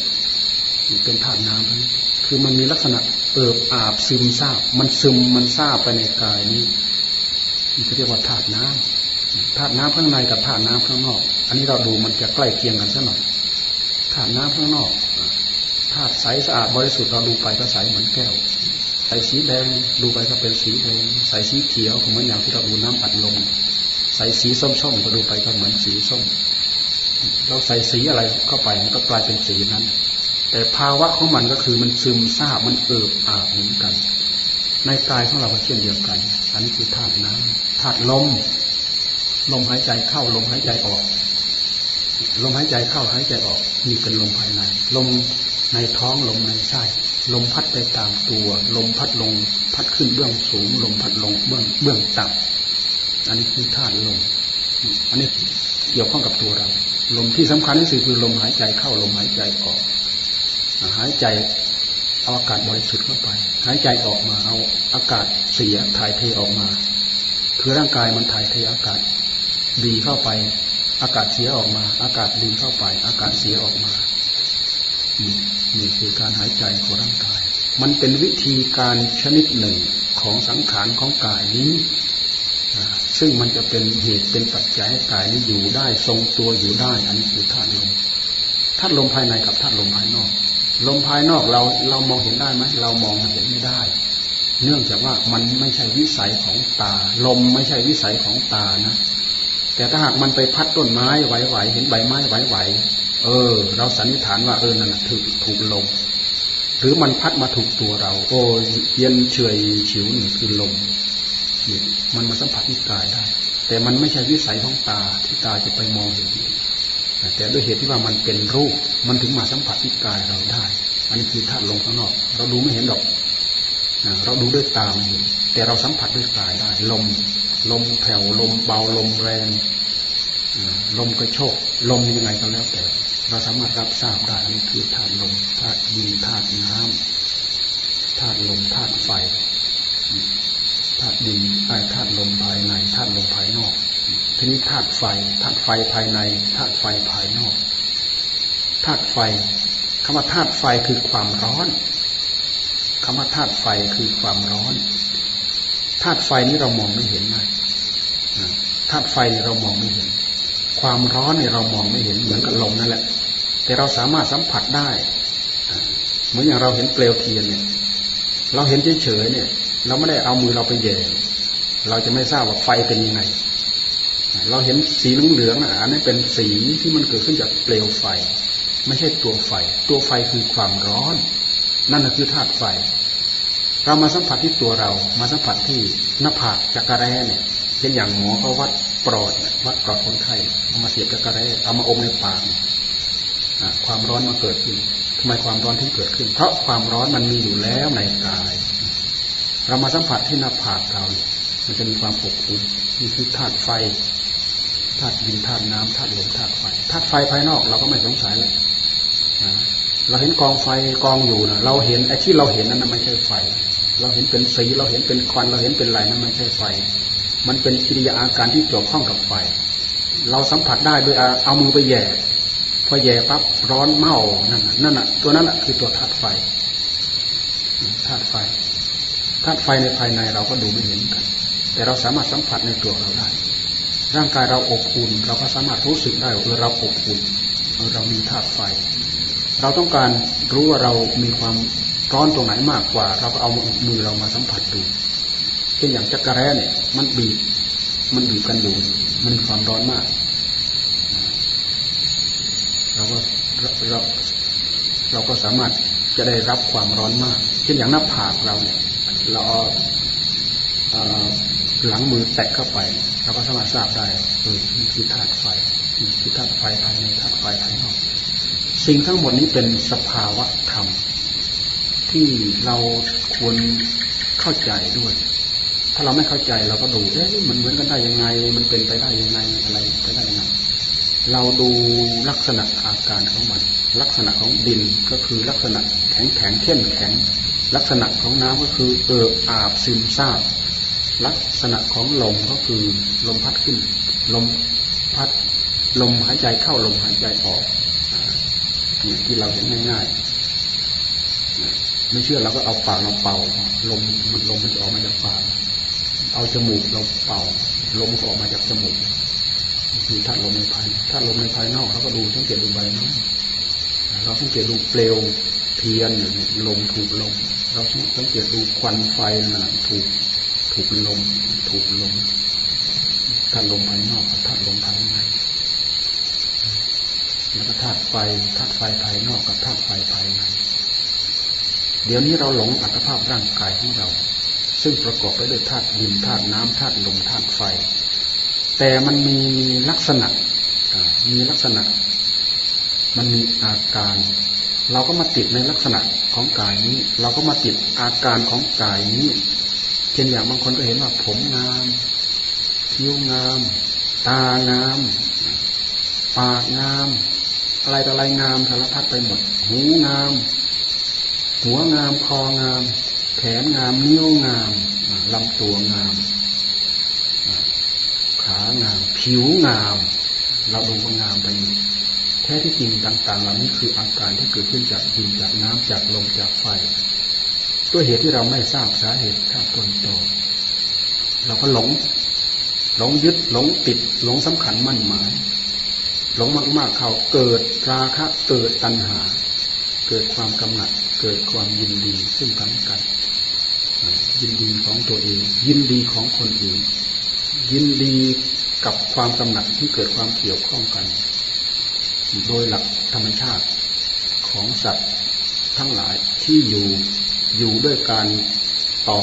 เป็นธาตุน้ำคือมันมีลักษณะ เอิบอาบซึมซาบ มันซึมมันซาบไปในกายนี้นี่เรียกว่าธาตุน้ำธาตุน้ำข้างในกับธาตุน้ำข้างนอก อันนี้เราดูมันจะใกล้เคียงกันสักหน่อยธาตุน้ำข้างนอกธาตุใสสะอาดบริสุทธิ์เราดูไปก็ใสเหมือนแก้ว ใสสีแดงดูไปก็เป็นสีแดงใสสีเขียวเหมือนอย่างที่เราดูน้ำอัดลมใสสีส้มๆก็ดูไปก็เหมือนสีส้มเราใส่สีอะไรเข้าไปมันก็กลายเป็นสีนั้น แต่ภาวะของมันก็คือมันซึมซาบมันเอิบอาบเหมือนกัน ในกายของเราก็เช่นเดียวกัน อันนี้คือธาตุน้ำธาตุลม ลมหายใจเข้าลมหายใจออก ลมหายใจเข้าหายใจออกนี่เป็นลมภายใน ลมในท้องลมในไส้ลมพัดไปตามตัว ลมพัดลง พัดขึ้นเบื้องสูง ลมพัดลงเบื้องเบื้องต่ำอันนี้คือธาตุลม อันนี้เกี่ยวข้องกับตัวเรา ลมที่สำคัญที่สุดคือลมหายใจเข้าลมหายใจออก หายใจเอาอากาศบริสุทธิ์เข้าไป หายใจออกมาเอาอากาศเสียถ่ายเทออกมา คือร่างกายมันถ่ายเทอากาศดีเข้าไป อากาศเสียออกมา อากาศดีเข้าไป อากาศเสียออกมานี่คือการหายใจของร่างกาย มันเป็นวิธีการชนิดหนึ่งของสังขารของกายนี้ ซึ่งมันจะเป็นเหตุเป็นปัจจัยให้กายนี้อยู่ได้ทรงตัวอยู่ได้ อันนี้คือธาตุลมธาตุลมภายในกับธาตุลมภายนอก ลมภายนอกเราเรามองเห็นได้ไหมเรามองเห็นไม่ได้ เนื่องจากว่ามันไม่ใช่วิสัยของตา ลมไม่ใช่วิสัยของตานะ แต่ถ้าหากมันไปพัดต้นไม้ไหวๆเห็นใบไม้ไหวๆเออ เราสันนิษฐานว่าเออนั่นถูกถูกลมหรือมันพัดมาถูกตัวเรา โอ้เย็นเฉยฉิวนี่คือลมมันมาสัมผัสที่กายได้ แต่มันไม่ใช่วิสัยของตาที่ตาจะไปมองเห็น แต่ด้วยเหตุที่ว่ามันเป็นรูป มันถึงมาสัมผัสที่กายเราได้ อันนี้คือธาตุลมข้างนอก เราดูไม่เห็นหรอกเราดูด้วยตามแต่เราสัมผัสด้วยกายได้ ลม ลมแผ่วลมเบาลมแรงลมกระโชก ลมยังไงก็แล้วแต่ เราสามารถรับทราบได้นี่คือธาตุลมธาตุดินธาตุน้ำธาตุลมธาตุไฟธาตุดินธาตุลมภายในธาตุลมภายนอก ทีนี้ธาตุไฟธาตุไฟภายในธาตุไฟภายนอกธาตุไฟคำว่าธาตุไฟคือความร้อนคำว่าธาตุไฟคือความร้อนธาตุไฟนี้เรามองไม่เห็นเลยธาตุไฟเรามองไม่เห็น ความร้อนเนี่ยเรามองไม่เห็นเหมือนกับลมนั่นแหละ แต่เราสามารถสัมผัสได้ เหมือนอย่างเราเห็นเปลวเทียนเนี่ย เราเห็นเฉยๆเนี่ย เราไม่ได้เอามือเราไปแย่เราจะไม่ทราบว่าไฟเป็นยังไง เราเห็นสีเหลืองๆนะอันนี้เป็นสีที่มันเกิดขึ้นจากเปลวไฟ ไม่ใช่ตัวไฟ ตัวไฟคือความร้อน นั่นคือธาตุไฟ เรามาสัมผัสที่ตัวเรา มาสัมผัสที่หน้าผากจักระแร้เนี่ยเช่นอย่างหมอเขาวัดปลอดวัดปลอดคนไข้เอามาเสียบจักระแร้เอามาอมในปากความร้อนมาเกิดขึ้นทำไมความร้อนถึงเกิดขึ้น เพราะความร้อนมันมีอยู่แล้วในกาย เรามาสัมผัสที่หน้าผากเราเนี่ยมันจะมีความอบอุ่นนี่คือธาตุไฟ ธาตุดินธาตุน้ำธาตุลมธาตุไฟธาตุไฟภายนอกเราก็ไม่สงสัยเลยเราเห็นกองไฟกองอยู่นะเราเห็นไอ้ที่เราเห็นนั้นไม่ใช่ไฟ เราเห็นเป็นสีเราเห็นเป็นควันเราเห็นเป็นอะไรนั้นไม่ใช่ไฟ มันเป็นกิริยาอาการที่เกี่ยวข้องกับไฟ เราสัมผัสได้ด้วยเอามือไปแย่พอแย่ปั๊บร้อนเมานั่นนั่นน่ะตัวนั้นแหละคือตัวธาตุไฟธาตุไฟธาตุไฟในภายในเราก็ดูไม่เห็นกัน แต่เราสามารถสัมผัสในตัวเราได้ ร่างกายเราอบอุ่นเราก็สามารถรู้สึกได้ว่าเราอบอุ่นเรามีธาตุไฟ เราต้องการรู้ว่าเรามีความร้อนตรงไหนมากกว่า เราก็เอามือเรามาสัมผัสดูเช่นอย่างจักรแร้เนี่ย มันบีบมันบีบกันอยู่ มันมีความร้อนมากเราก็เราเราก็สามารถจะได้รับความร้อนมาก เช่นอย่างหน้าผากเราเนี่ยเราเอา หลังมือแตะเข้าไปเราก็สามารถทราบได้เออนี่คือธาตุไฟนี่คือธาตุไฟภายในธาตุไฟภายนอกสิ่งทั้งหมดนี้เป็นสภาวะธรรม ที่เราควรเข้าใจด้วย ถ้าเราไม่เข้าใจเราก็ดูเอ๊ะมันเหมือนกันได้ยังไง มันเป็นไปได้ยังไงอะไรไปได้ยังไงเราดูลักษณะอาการของมัน ลักษณะของดินก็คือลักษณะแข็งแข็งเข้มแข็ง ลักษณะของน้ำก็คือเอิบอาบซึมซาบ ลักษณะของลมก็คือลมพัดขึ้น ลมพัดลมหายใจเข้าลมหายใจออกที่เราเห็นง่ายๆไม่เชื่อเราก็เอาปากเราเป่า ลมมันลมมันจะออกมาจากปากเอาจมูกเราเป่า ลมก็ออกมาจากจมูกคือถ้าลมในภายถ้าลมในภายนอกเราก็ดูสังเกตดูใบไม้เราสังเกตดูเปลวเทียนลมถูกลมเราสังเกตดูควันไฟนะถูก ถูกลม ถูกลมธาตุลมภายนอกกับธาตุลมภายในแล้วก็ธาตุไฟธาตุไฟภายนอกกับธาตุไฟภายใน เดี๋ยวนี้เราหลงอัตภาพร่างกายของเรา ซึ่งประกอบไปด้วยธาตุดินธาตุน้ำธาตุลมธาตุไฟ แต่มันมีลักษณะมีลักษณะ มันมีอาการ เราก็มาติดในลักษณะของกายนี้ เราก็มาติดอาการของกายนี้ เช่นอย่างบางคนก็เห็นว่าผมงามคิ้วงาม ตางาม ปากงาม อะไรต่ออะไรงามสารพัดไปหมด หูงาม หัวงามคองาม แขนงามนิ้วงามลำตัวงาม ขางาม ผิวงาม เราดูว่างามไปแท้ที่จริงต่าง ๆ เหล่านี้คืออาการที่เกิดขึ้นจากดินจากน้ำจากลมจากไฟ ด้วยเหตุที่เราไม่ทราบสาเหตุข้าต้นโตเราก็หลง หลงยึดหลงติด หลงสำคัญมั่นหมาย หลงมาก ๆ เขาเกิดราคะเกิดตัณหา เกิดความกำหนัด เกิดความยินดีซึ่งกันกัน ยินดีของตัวเอง ยินดีของคนอื่น ยินดีกับความกำหนัดที่เกิดความเกี่ยวข้องกัน โดยหลักธรรมชาติของสัตว์ทั้งหลายที่อยู่ อยู่ด้วยการต่อ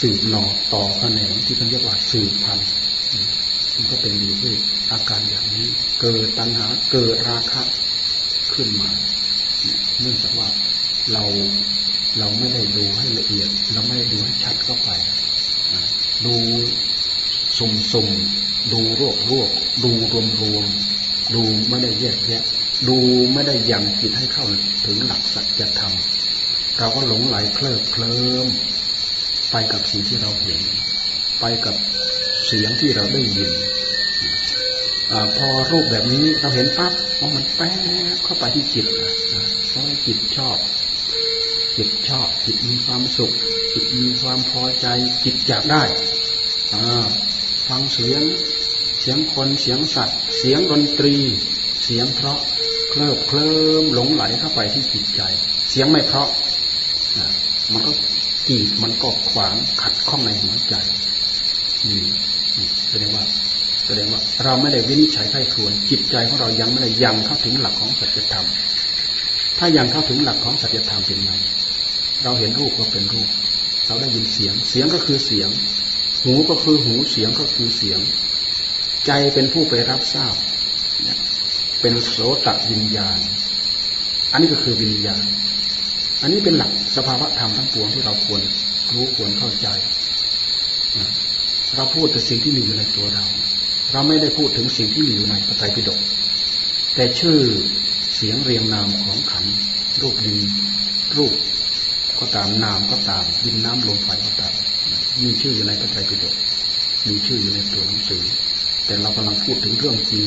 สืบหน่อต่อแขนงที่เขานเรียกว่าสืบพันธุ์มันก็เป็นอยู่ด้วยอาการอย่างนี้ เกิดตัณหาเกิดราคะขึ้นมาเนื่องจากว่าเราเราไม่ได้ดูให้ละเอียด เราไม่ได้ดูให้ชัดเข้าไป ดูสุ่มสุ่มดูรวบรวบดูรวมรวมดูไม่ได้แยกแยะ ดูไม่ได้ยังจิตให้เข้าถึงหลักสัจธรรม เราก็หลงไหลเคลิบเคลิ้มไปกับสิ่งที่เราเห็น ไปกับเสียงที่เราได้ยินอพอรูปแบบนี้เราเห็นปั๊บว่ามันแป๊บเข้าไปที่จิตเพราะจิตชอบ จิตชอบ จิตมีความสุข จิตมีความพอใจ จิตอยากได้ฟังเสียง เสียงคนเสียงสัตว์ เสียงดนตรี เสียงเพราะเคลิบเคลิ้มหลงไหลเข้าไปที่จิตใจ เสียงไม่เพราะ มันก็กีดมันก็ขวางขัดข้องในหัวใจนี่แสดงว่าแสดงว่าเราไม่ได้วินิจฉัยไข้ควรจิตใจของเรายังไม่ได้ยังเข้าถึงหลักของสัจธรรม ถ้ายังเข้าถึงหลักของสัจธรรมเป็นไงเราเห็นรูปก็เป็นรูป เราได้ยินเสียง เสียงก็คือเสียง หูก็คือหูเสียงก็คือเสียง ใจเป็นผู้ไปรับทราบ เป็นโสตวิญญาณ อันนี้ก็คือวิญญาณ อันนี้เป็นหลักสภาวะธรรมทั้งปวงที่เราควรรู้ควรเข้าใจ เราพูดแต่สิ่งที่มีอยู่ในตัวเรา เราไม่ได้พูดถึงสิ่งที่มีอยู่ในปไตยปิฎกแต่ชื่อเสียงเรียงนามของขันรูปดินรูปก็ตามนามก็ตามดินน้ำลมไฟก็ตาม มีชื่ออยู่ในพระไตรปิฎกมีชื่ออยู่ในตัวหนังสือ แต่เรากำลังพูดถึงเรื่องจริง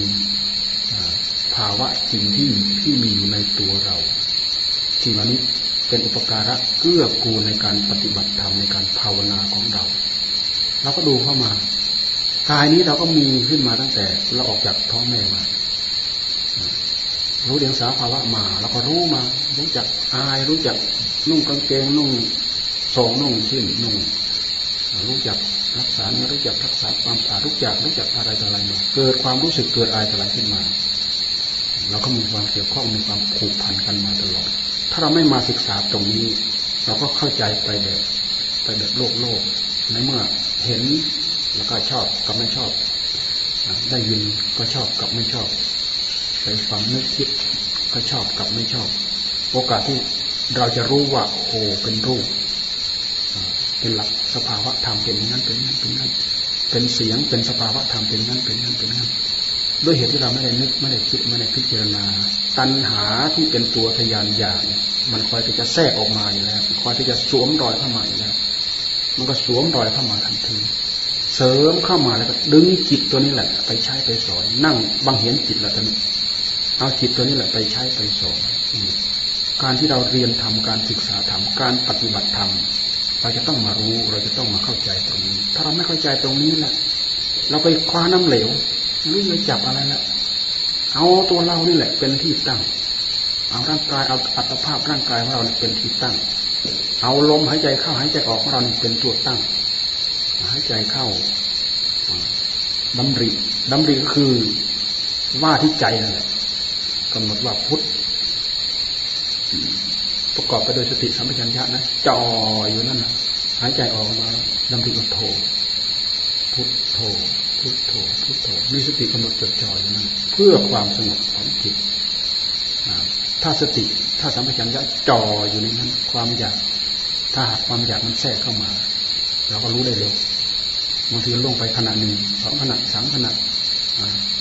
ภาวะจริงที่ที่มีอยู่ในตัวเราสิ่งเหล่านี้ เป็นอุปการะเกื้อกูลในการปฏิบัติธรรมในการภาวนาของเรา เราก็ดูเข้ามากายนี้เราก็มีขึ้นมาตั้งแต่เราออกจากท้องแม่มา รู้เดียงสาภาวะมาเราก็รู้มา รู้จักอาย รู้จักนุ่งกางเกงนุ่งสองนุ่งชิ้นนุ่งรู้จักรักษาเนื้อรู้จักรักษาความสะอาดรู้จักรู้จักอะไรต่ออะไรมาเกิดความรู้สึกเกิดอายอะไรขึ้นมา เราก็มีความเกี่ยวข้องมีความผูกพันกันมาตลอด ถ้าเราไม่มาศึกษาตรงนี้ เราก็เข้าใจไปแบบไปแบบโลกโลกในเมื่อเห็นแล้วก็ชอบกับไม่ชอบ ได้ยินก็ชอบกับไม่ชอบไปฟังนึกคิดก็ชอบกับไม่ชอบ โอกาสที่เราจะรู้ว่าโอ้เป็นรูป เป็นหลักสภาวะธรรมเป็นนั้นเป็นนั้นเป็นนั้นเป็นเสียงเป็นสภาวะธรรมเป็นนั้นเป็นนั้นเป็นนั้น ด้วยเหตุที่เราไม่ได้นึกไม่ได้คิดไม่ได้พิจารณา ตัณหาที่เป็นตัวทยานอยางมันคอยที่จะแทรกออกมาอยู่แล้วคอยที่จะสวมรอยเข้ามาอยู่แล้วมันก็สวมรอยเข้ามาทันทีเสริมเข้ามาแล้วก็ดึงจิตตัวนี้แหละ ไปใช้ไปสอนนั่งบังเห็นจิตแล้วท่านเอาจิตตัวนี้แหละไปใช้ไปสอนการที่เราเรียนทำการศึกษาทำการปฏิบัติธรรมเราจะต้องมารู้เราจะต้องมาเข้าใจตรงนี้ ถ้าเราไม่เข้าใจตรงนี้แหละเราไปคว้าน้ำเหลว ไม่รู้จะจับอะไรละเอาตัวเรานี่แหละ เป็นที่ตั้ง เอาร่างกายเอาอัตภาพร่างกายของเราเป็นที่ตั้ง เอาลมหายใจเข้าหายใจออกของเราเป็นตัวตั้ง หายใจเข้าดำริดำริก็คือว่าที่ใจนั่นแหละกำหนดว่าพุทธประกอบไปโดยสติสัมปชัญญะนะจ่ออยู่นั่นนะหายใจออกมาดำริก็โทพุทโธ พุทโธพุทโธมีสติกำหนดจดจ่ออยู่นั่นเพื่อความสงบของจิตถ้าสติถ้าสัมปชัญญะจ่ออยู่ในนั้น ความอยาก ถ้าหากความอยากมันแทรกเข้ามาเราก็รู้ได้เร็วบางทีลงไปขนาดหนึ่งสองขนาดสามขนาด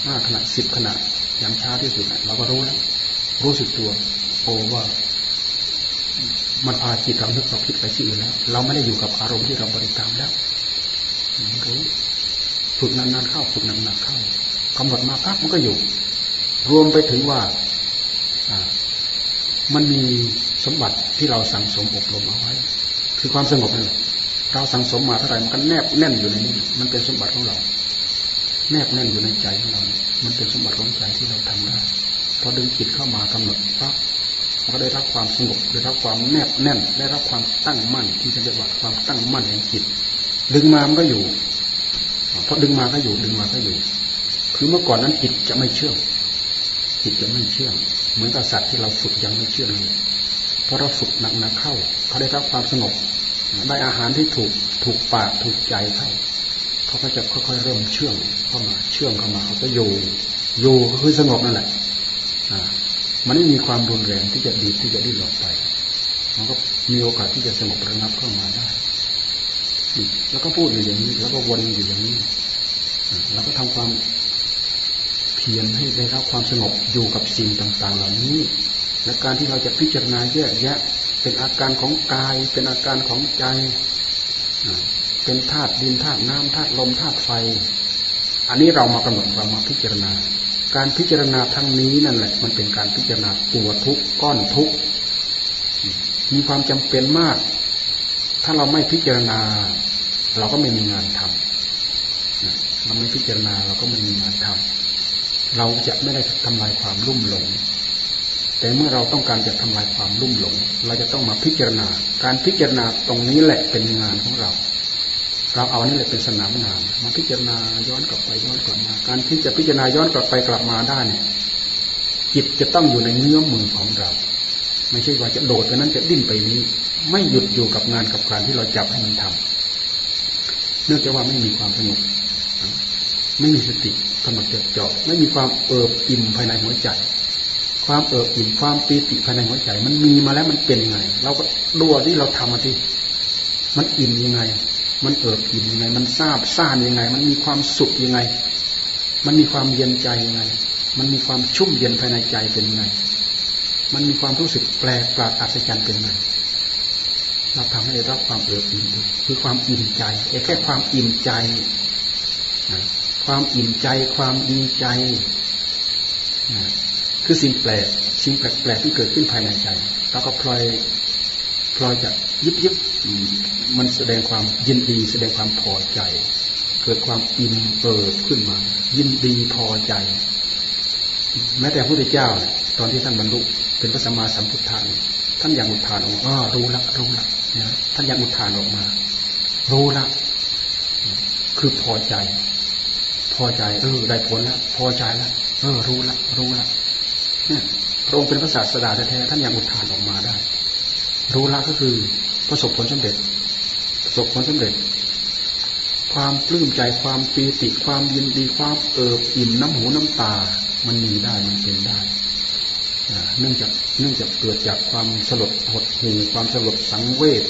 ห้าขนาดสิบขนาดอย่างช้าที่สุดเราก็รู้แล้วรู้สึกตัว โอ้ว่า มันพาจิตเรานึกเราคิดไปที่อื่นแล้ว เราไม่ได้อยู่กับอารมณ์ที่เราบริกรรมแล้วรู้ ฝึกนานๆเข้าฝึกนานๆเข้ากำหนดมาพักมันก็อยู่ รวมไปถึงว่ามันมีสมบัติที่เราสั่งสมอบรมเอาไว้ คือความสงบนั่นแหละเราสั่งสมมาเท่าไหร่มันก็แนบแน่นอยู่ในนี้มันเป็นสมบัติของเรา แนบแน่นอยู่ในใจของเรา มันเป็นสมบัติของใจที่เราทำได้พอดึงจิตเข้ามากำหนดปั๊บก็ได้รับความสงบได้รับความแนบแน่น ได้รับความตั้งมั่นที่จะเรียกว่าความตั้งมั่นแห่งจิต ดึงมามันก็อยู่ พอดึงมาก็อยู่ดึงมาก็อยู่ คือเมื่อก่อนนั้นจิตจะไม่เชื่องจิตจะไม่เชื่องเหมือนกับสัตว์ที่เราฝึกยังไม่เชื่องเลยพอเราฝึกหนักๆเข้าเขาได้รับความสงบได้อาหารที่ถูกถูกปากถูกใจเข้าเขาก็จะค่อยๆเริ่มเชื่องเข้ามาเชื่องเข้ามาเขาก็อยู่อยู่ก็คือสงบนั่นแหละอ่ามันไม่มีความรุนแรงที่จะดีที่จะดิ้นออกไป มันก็มีโอกาสที่จะสงบระงับเข้ามาได้ แล้วก็พูดอยู่อย่างนี้ แล้วก็วนอยู่อย่างนี้ แล้วก็ทำความเพียรให้ได้รับความสงบอยู่กับสิ่งต่าง ๆ เหล่านี้ และการที่เราจะพิจารณาแยกแยะ เป็นอาการของกาย เป็นอาการของใจ เป็นธาตุดินธาตุน้ำธาตุลมธาตุไฟ อันนี้เรามากำหนดเรามาพิจารณา การพิจารณาทั้งนี้นั่นแหละ มันเป็นการพิจารณาตัวทุกก้อนทุกมีความจำเป็นมาก ถ้าเราไม่พิจารณา เราก็ไม่มีงานทำ เราไม่พิจารณาเราก็ไม่มีงานทำเราจะไม่ได้ทำลายความรุ่มหลง แต่เมื่อเราต้องการจะทำลายความรุ่มหลง เราจะต้องมาพิจารณา การพิจารณาตรงนี้แหละเป็นงานของเรา เราเอานี่แหละเป็นสนามงาน มาพิจารณาย้อนกลับไปย้อนกลับมา การที่จะพิจารณาย้อนกลับไปกลับมาได้เนี่ยจิตจะต้องอยู่ในเงื้อมือของเรา ไม่ใช่ว่าจะโดดไปนั้นจะดิ้นไปนี้ ไม่หยุดอยู่กับงานกับการที่เราจับให้มันทำเนื่องจากว่าไม่มีความสงบ ไม่มีสติกำหนดจดจ่อไม่มีความเอิบอิ่มภายในหัวใจ ความเอิบอิ่มความปีติภายในหัวใจ มันมีมาแล้วมันเป็นยังไง เราก็ดูที่เราทำมาที่มันอิ่มยังไง มันเอิบอิ่มยังไง มันทราบซ่านยังไง มันมีความสุขยังไง มันมีความเย็นใจยังไง มันมีความชุ่มเย็นภายในใจเป็นยังไง มันมีความรู้สึกแปลกประหลาดอัศจรรย์เป็นยังไงเราทำให้ได้รับความเอิบอิ่มคือความอิ่มใจแค่ความอิ่มใจ ความอิ่มใจ ความดีใจ คือสิ่งแปลก สิ่งแปลกๆที่เกิดขึ้นภายในใจเราก็พลอยพลอยจะยิบยิบมันแสดงความยินดี แสดงความพอใจ เกิดความอิ่มเอิบขึ้นมา ยินดีพอใจ แม้แต่พระพุทธเจ้า ตอนที่ท่านบรรลุเป็นพระสัมมาสัมพุทธานท่านยังอุทานออกมารู้ละรู้ละนี่ยท่านยังอุทานออกมา รู้ละ คือพอใจ อใจเออได้ผลแล้วพอใจแล้วเออรู้ละรู้ละเนี่ยพระองค์เป็นพระศาสดาแท้ๆท่านยังอุทานออกมาได้ รู้ละก็คือประสบผลสำเร็จ ประสบผลสำเร็จ ความปลื้มใจความปีติความยินดีความเอิบอิ่มน้ำหูน้ำตา มันมีได้มันเป็นได้เนื่องจากเนื่องจากเกิดจากความสลดหดหูความสลดสังเวช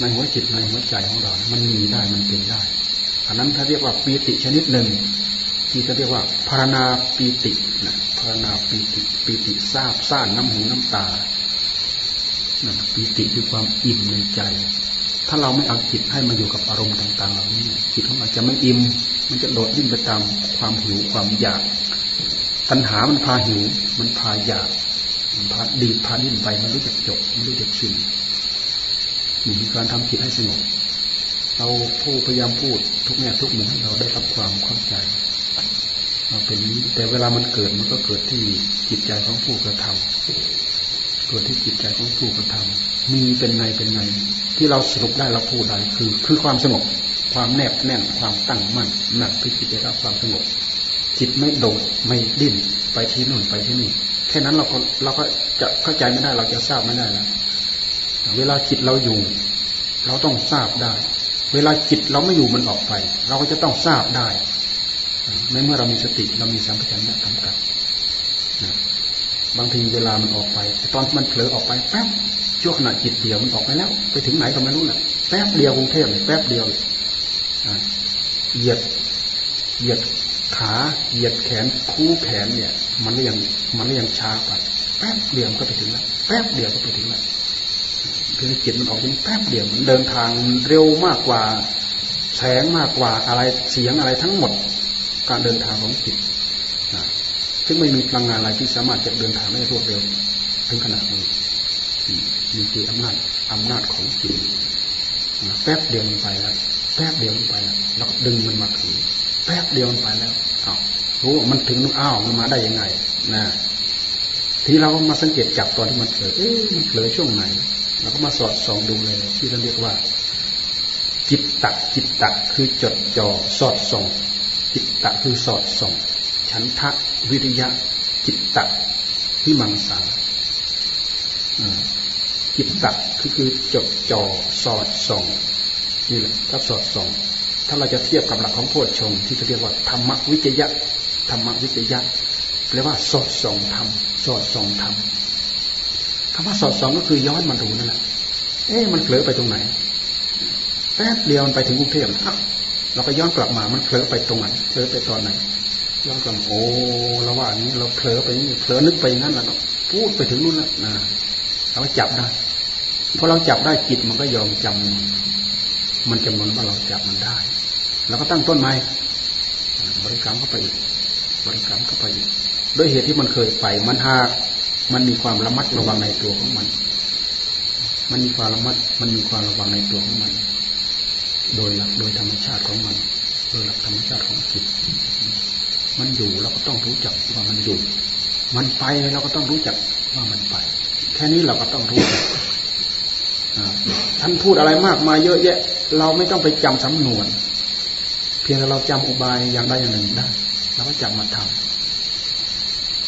ในหัวจิตในหัวใจของเรา มันมีได้มันเป็นได้ อันนั้นถ้าเรียกว่าปีติชนิดหนึ่ง ที่จะเรียกว่าพารณาปีตินะพารณาปีติปีติทราบซ่านน้ำหูน้ำตานั่นปีติคือความอิ่มในใจ ถ้าเราไม่เอาจิตให้มาอยู่กับอารมณ์ต่างๆเหล่านี้จิตของเราจะไม่อิ่ม มันจะโดดดิ้นไปตามความหิวความอยาก ตัณหามันพาหิว มันพาอยาก มันพาดีพาดิ้นไป มันรู้จักจบ มันรู้จักสิ้นมีการทำจิตให้สงบ เราผู้พยายามพูดทุกแง่ทุกมุมเราได้รับความเข้าใจเราเป็นนี้แต่เวลามันเกิดมันก็เกิดที่จิตใจของผู้กระทำตัวที่จิตใจของผู้กระทำมีเป็นไงเป็นไงที่เราสรุปได้เราพูดได้คือ คือความสงบความแนบแน่นความตั้งมั่นหนักที่จิตได้รับความสงบ จิตไม่โดดไม่ดิ้นไปที่นู่นไปที่นี่แค่นั้นเราก็เราก็จะเข้าใจไม่ได้เราจะทราบไม่ได้แล้วเวลาจิตเราอยู่ เราต้องทราบได้ เวลาจิตเราไม่อยู่มันออกไป เราก็จะต้องทราบได้ ในเมื่อเรามีสติเรามีสัมผัสญะกำกับบางทีเวลามันออกไปตอนมันเผลอออกไปแป๊บชั่วขณะจิตเดียวมันออกไปแล้ว ไปถึงไหนก็ไม่รู้แหละแป๊บเดียวกรุงเทพแป๊บเดียวเหยียดเหยียดขาเหยียดแขนคู่แขนเนี่ย มันก็ยังมันก็ยังช้าไปแป๊บเดียวก็ไปถึงแล้วแป๊บเดียวก็ไปถึงแล้ว คือจิตมันออกยังแป๊บเดียวมันเดินทางเร็วมากกว่า แสงมากกว่าอะไรเสียงอะไรทั้งหมดการเดินทางของจิตซึ่งไม่มีพลังงานอะไรที่สามารถจะเดินทางได้รวดเร็วถึงขนาดนี้มีคืออำนาจอำนาจของจิตแป๊บเดียวมันไปแล้วแป๊บเดียวมันไปแล้วแล้วดึงมันมาถึงแป๊บเดียวมันไปแล้วอ้าวรู้ว่ามันถึงอ้าวมันมาได้ยังไงนะทีเราก็มาสังเกตจับตอนที่มันเผลอเอ๊ะมันเผลอช่วงไหน เราก็มาสอดส่องดูเลยที่เราเรียกว่า จิตตักจิตตักคือจดจ่อสอดส่อง จิตตักคือสอดส่อง ฉันทะวิริยะ จิตตะวิมังสาจิตตะคือคือจดจ่อสอดส่องนี่แหละถ้าสอดส่อง ถ้าเราจะเทียบกับหลักของโพชฌงที่เขาเรียกว่าธรรมวิจยะธรรมวิจยะแปลว่าสอดส่องธรรมสอดส่องธรรม คำว่าสอดส่องก็คือย้อนมาดูนั่นแหละเอ๊ะมันเผลอไปตรงไหนแป๊บเดียวมันไปถึงกรุงเทพเราก็ย้อนกลับมามันเผลอไปตรงไหนเผลอไปตอนไหนย้อนกลับโอ้เราว่างนี้เราเผลอไปนี่เผลอนึกไปงั้นแหละพูดไปถึงนู่นแล้วนะเราจับได้พอเราจับได้จิตมันก็ยอมจำมันจำนวนว่าเราจับมันได้ แล้วก็ตั้งต้นใหม่บริกรรมเข้าไปอีกบริกรรมเข้าไปอีกด้วยเหตุที่มันเคยไปมันหาก มันมีความระมัดระวังในตัวของมัน มันมีความระมัด มันมีความระวังในตัวของมัน โดยหลักโดยธรรมชาติของมัน โดยหลักธรรมชาติของจิต มันอยู่เราก็ต้องรู้จักว่ามันอยู่ มันไปเราก็ต้องรู้จักว่ามันไป แค่นี้เราก็ต้องรู้จักท่านพูดอะไรมากมายเยอะแยะ เราไม่ต้องไปจำสำนวน เพียงแต่เราจำอุบายอย่างใดอย่างหนึ่งได้เราก็จำมาทำ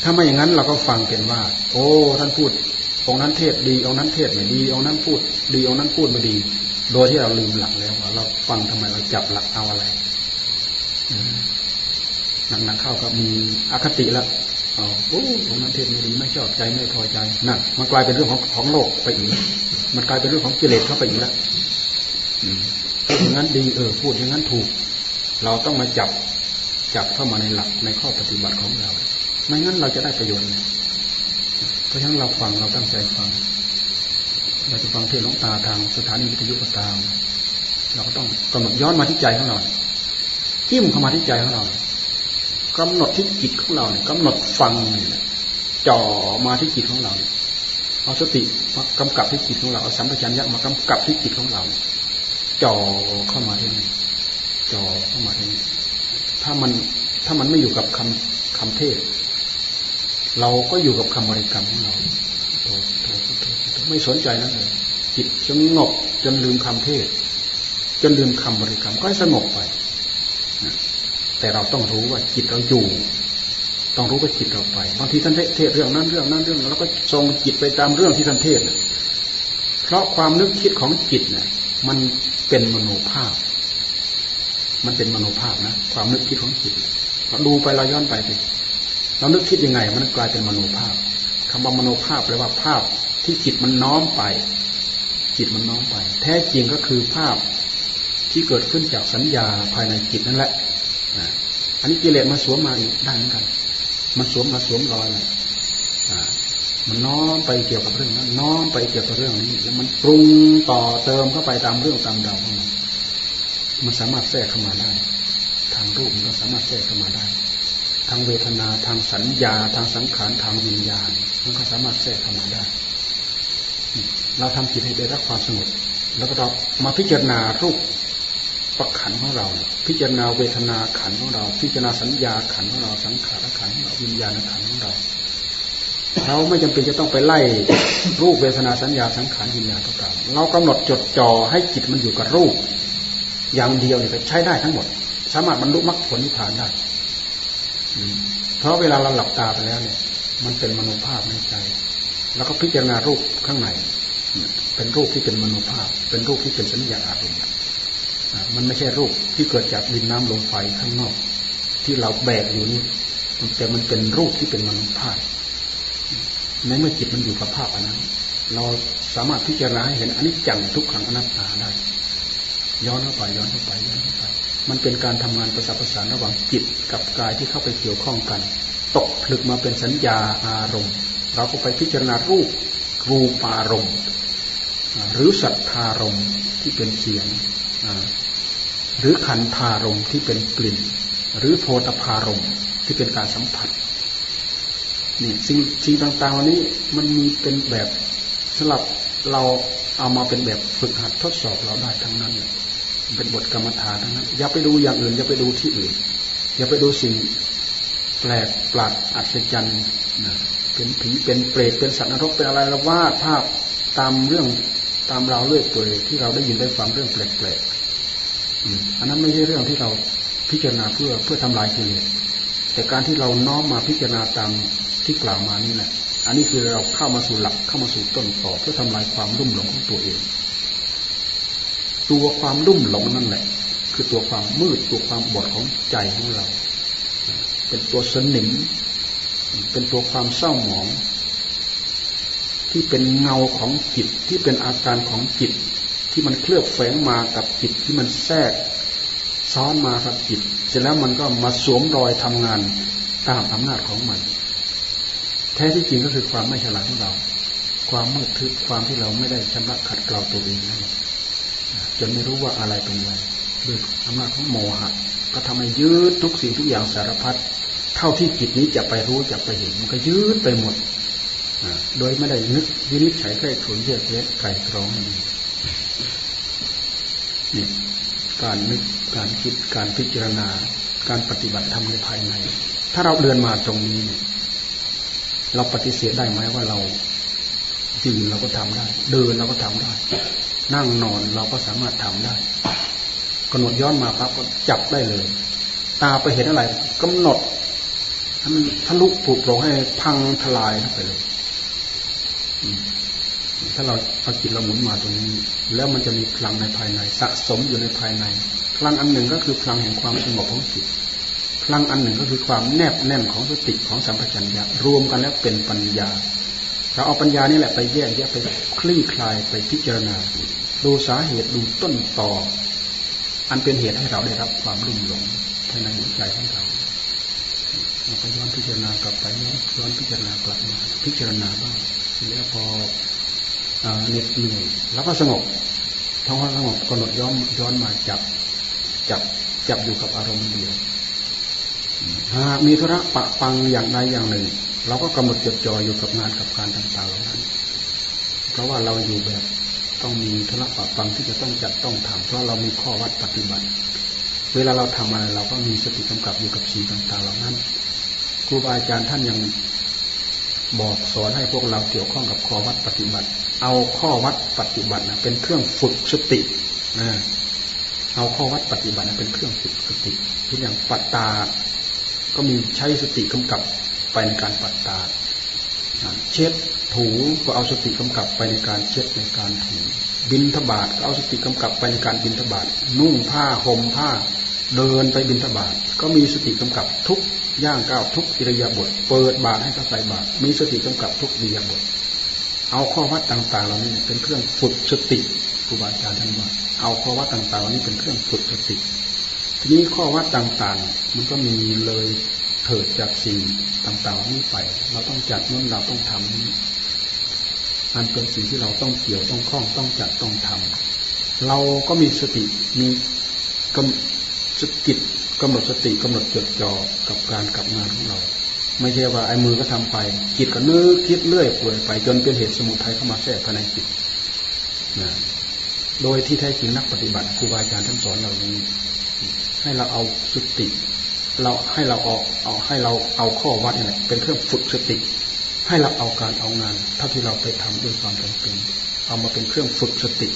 ถ้าไม่อย่างนั้นเราก็ฟังเป็นว่า โอ้ท่านพูดองนั้นเทศดีองนั้นเทศไม่ดีองนั้นพูด ดีองนั้นพูดไม่ดี โดยที่เราลืมหลักแล้วเราฟังทำไมเราจับหลักเอาอะไรหนักๆเข้าก็มีอคติล้วอ๋อโอ้องนั้นเทศไม่ดีไม่ชอบใจไม่พอใจนั่นมันกลายเป็นเรื่องของของโลกไปอีกมันกลายเป็นเรื่องของกิเลสเข้าไปอีกแล้วพูดอย่างนั้นดีเออพูดอย่างนั้นถูก เราต้องมาจับจับเข้ามาในหลักในข้อปฏิบัติของเรา ไม่งั้นเราจะได้ประโยชน์ เพราะฉะนั้นเราฟังเราตั้งใจฟัง เราจะฟังเทศน์ลงตาทางสถานีวิทยุก็ตาม เราก็ต้องกำหนดย้อนมาที่ใจของเราจิ้มเข้ามาที่ใจของเรากำหนดที่จิตของเราเนี่ยกำหนดฟังเนี่ยจ่อมาที่จิตของเรา เอาสติมากำกับที่จิตของเรา เอาสัมปชัญญะมากำกับที่จิตของเรา จ่อเข้ามาที่นี่จ่อเข้ามาที่นี่ถ้ามันถ้ามันไม่อยู่กับคำคำเทศ เราก็อยู่กับคำบริกรรมของเราไม่สนใจนั่นเลยจิตสงบจนลืมคำเทศ จนลืมคำบริกรรมก็สงบไปแต่เราต้องรู้ว่าจิตเราอยู่ ต้องรู้ว่าจิตเราไปบางทีท่านเทศเรื่องนั้นเรื่องนั้นเรื่องแล้วก็ทรงจิตไปตามเรื่องที่ท่านเทศเพราะความนึกคิดของจิตเนี่ยมันเป็นมโนภาพ มันเป็นมโนภาพนะ ความนึกคิดของจิตเราดูไปเราย้อนไปสิ เรานึกคิดยังไง มันกลายเป็นมโนภาพคำว่ามโนภาพแปลว่าภาพที่จิตมันน้อมไป จิตมันน้อมไป แท้จริงก็คือภาพที่เกิดขึ้นจากสัญญาภายในจิตนั่นแหละอันนี้กิเลสมาสวมมาอีกด้เหมือนกัน มันสวมมาสวมรอยเลยมันน้อมไปเกี่ยวกับเรื่องนั้น น้อมไปเกี่ยวกับเรื่องนี้ แล้วมันปรุงต่อเติมเข้าไปตามเรื่องตามดาวของมันมันสามารถแทรกเข้ามาได้ ทางรูปมันก็สามารถแทรกเข้ามาได้างเวทนาทางสัญญา ทางสังขารทางวิญญาณมันก็สามารถแทรกเข้ามาได้ เราทำจิตให้ได้รับความสงบแล้วก็เรามาพิจารณารูปประขันของเรา พิจารณาเวทนาขันของเรา พิจารณาสัญญาขันของเราสังขารขันของเราวิญญาณขันของเรา เราไม่จำเป็นจะต้องไปไล่รูปเวทนาสัญญาสังขารวิญญาณก็ตามเรากำหนดจดจ่อให้จิตมันอยู่กับรูป อย่างเดียวเนี่ยใช้ได้ทั้งหมด สามารถบรรลุมรรคผลนิพพานได้ เพราะเวลาเราหลับตาไปแล้วเนี่ย มันเป็นมโนภาพในใจ แล้วก็พิจารณารูปข้างในเป็นรูปที่เป็นมโนภาพ เป็นรูปที่เป็นสัญญาอารมณ์มันไม่ใช่รูปที่เกิดจากดินน้ำลมไฟข้างนอก ที่เราแบกอยู่นี่แต่มันเป็นรูปที่เป็นมนุภาพในเมื่อจิตมันอยู่กับภาพอันนั้น เราสามารถพิจารณาให้เห็นอันนี้จังทุกขังอนัตตาได้ ย้อนเข้าไปย้อนเข้าไปย้อนเข้าไป มันเป็นการทำงานประสานประสานระหว่างจิตกับกายที่เข้าไปเกี่ยวข้องกัน ตกผลึกมาเป็นสัญญาอารมณ์ เราก็ไปพิจารณารูปรูปารมณ์ หรือสัทธารมณ์ที่เป็นเสียง หรือขันธารมที่เป็นกลิ่น หรือโพธพารมที่เป็นการสัมผัสนี่สิ่งสิ่งต่างๆเหล่านี้มันมีเป็นแบบสำหรับเราเอามาเป็นแบบฝึกหัดทดสอบเราได้ทั้งนั้นเเป็นบทกรรมฐานทั้งนั้นอย่าไปดูอย่างอื่นอย่าไปดูที่อื่น อย่าไปดูสิ่งแปลกปลัดอัศจรรย์เป็นผีเป็นเปรตเป็นสัตว์นรกเป็นอะไรเราวาดภาพตามเรื่องตามเราเลื่อยเปื่อยที่เราได้ยินได้ฟังเรื่องแปลกๆอันนั้นไม่ใช่เรื่องที่เราพิจารณาเพื่อเพื่อทำลายกิเลสแต่การที่เราน้อมมาพิจารณาตามที่กล่าวมานี่แหละอันนี้คือเราเข้ามาสู่หลักเข้ามาสู่ต้นต่อเพื่อทำลายความรุ่มหลงของตัวเอง ตัวความรุ่มหลงนั่นแหละ คือตัวความมืดตัวความบอดของใจของเรา เป็นตัวสนิม เป็นตัวความเศร้าหมอง ที่เป็นเงาของจิตที่เป็นอาการของจิต ที่มันเคลือบแฝงมากับจิตที่มันแทรก ซ้อนมากับจิต เสร็จแล้วมันก็มาสวมรอยทำงานตามอำนาจของมัน แท้ที่จริงก็คือความไม่ฉลาดของเรา ความมืดทึบความที่เราไม่ได้ชำระขัดเกลาตัวเองนั่น จนไม่รู้ว่าอะไรเป็นอะไรด้วยอำนาจของโมหะก็ทำให้ยืดทุกสิ่งทุกอย่างสารพัดเท่าที่จิตนี้จะไปรู้จะไปเห็น มันก็ยืดไปหมดโดยไม่ได้นึกวินิจฉัยใกล้ขนแยกแยะไกลกรองนี่การนึกการคิดการพิจารณา การปฏิบัติทำในภายใน ถ้าเราเดินมาตรงนี้เนี่ยเราปฏิเสธได้ไหมว่าเรายืนเราก็ทำได้ เดินเราก็ทำได้ นั่งนอนเราก็สามารถทำได้กำหนดย้อนมาปั๊บก็จับได้เลย ตาไปเห็นอะไรกำหนดให้มันทะลุปุโปร่งให้พังทลายไปเลยถ้าเราเอาจิตเราหมุนมาตรงนี้ แล้วมันจะมีพลังในภายใน สะสมอยู่ในภายใน พลังอันหนึ่งก็คือพลังแห่งความสงบของจิตพลังอันหนึ่งก็คือความแนบแน่นของสติของสัมปชัญญะรวมกันแล้วเป็นปัญญา เราเอาปัญญานี่แหละไปแยกแยะไปคลี่คลายไปพิจารณา ดูสาเหตุดูต้นตออันเป็นเหตุให้เราได้รับความรุ่มหลงภายในหัวใจของเราเราไปย้อนพิจารณากลับไปย้อนย้อนพิจารณากลับมาพิจารณาบ้างแล้วพอเหน็ดเหนื่อยแล้วก็สงบท้องว่าสงบกำหนดย้อนย้อนมาจับจับจับอยู่กับอารมณ์เดียวหากมีธุระปะปังอย่างใดอย่างหนึ่ง เราก็กำหนดจดจ่ออยู่กับงานกับการต่างๆเหล่านั้นเพราะว่าเราอยู่แบบ ต้องมีธุระปะปังที่จะต้องจัดต้องทำเพราะเรามีข้อวัดปฏิบัติ เวลาเราทำอะไรเราก็มีสติกำกับอยู่กับสิ่งต่างๆเหล่านั้นครูบาอาจารย์ท่านยังบอกสอนให้พวกเราเกี่ยวข้องกับข้อวัดปฏิบัติ เอาข้อวัดปฏิบัตินะเป็นเครื่องฝึกสตินะเอาข้อวัดปฏิบัตินะเป็นเครื่องฝึกสติเช่นอย่างปัตตา ก็มีใช้สติกำกับไปในการปัตตา เช็ดถูก็เอาสติกำกับไปในการเช็ดในการถูบินทบาทก็เอาสติกำกับไปในการบินทบาทนุ่งผ้าห่มผ้า เดินไปบินทบาทก็มีสติกำกับทุกย่างก้าวทุกอิริยาบถเปิดบาทให้เขาใส่บาทมีสติกำกับทุกอิริยาบถเอาข้อวัดต่างๆ เหล่านี้เป็นเครื่องฝึกสติครูบาอาจารย์ท่านว่าเอาข้อวัดต่างๆเหล่านี้เป็นเครื่องฝึกสติ ทีนี้ข้อวัดต่างๆ มันก็มีเลย ถิดจากสิ่งต่างๆนี้ไป เราต้องจัดนู้นเราต้องทำนี้อันเป็นสิ่งที่เราต้องเกี่ยวต้องคล้องต้องจัดต้องทำเราก็มีสติมีกำสกิดกำหนดสติกำหนดจดจ่อกับการกับงานของเรา ไม่ใช่ว่าไอ้มือก็ทำไป จิตก็นึกคิดเลื่อยเปื่อยไป จนเป็นเหตุสมุทัยเข้ามาแทรกภายในจิตนะโดยที่แท้จริงนักปฏิบัติครูบาอาจารย์ท่านสอนเรานี้ ให้เราเอาสติ เราให้เราเอาเอาให้เราเอาข้อวัดนี่แหละเป็นเครื่องฝึกสติ ให้เราเอาการเอางานเท่าที่เราไปทำด้วยความจำเป็นเอามาเป็นเครื่องฝึกสติ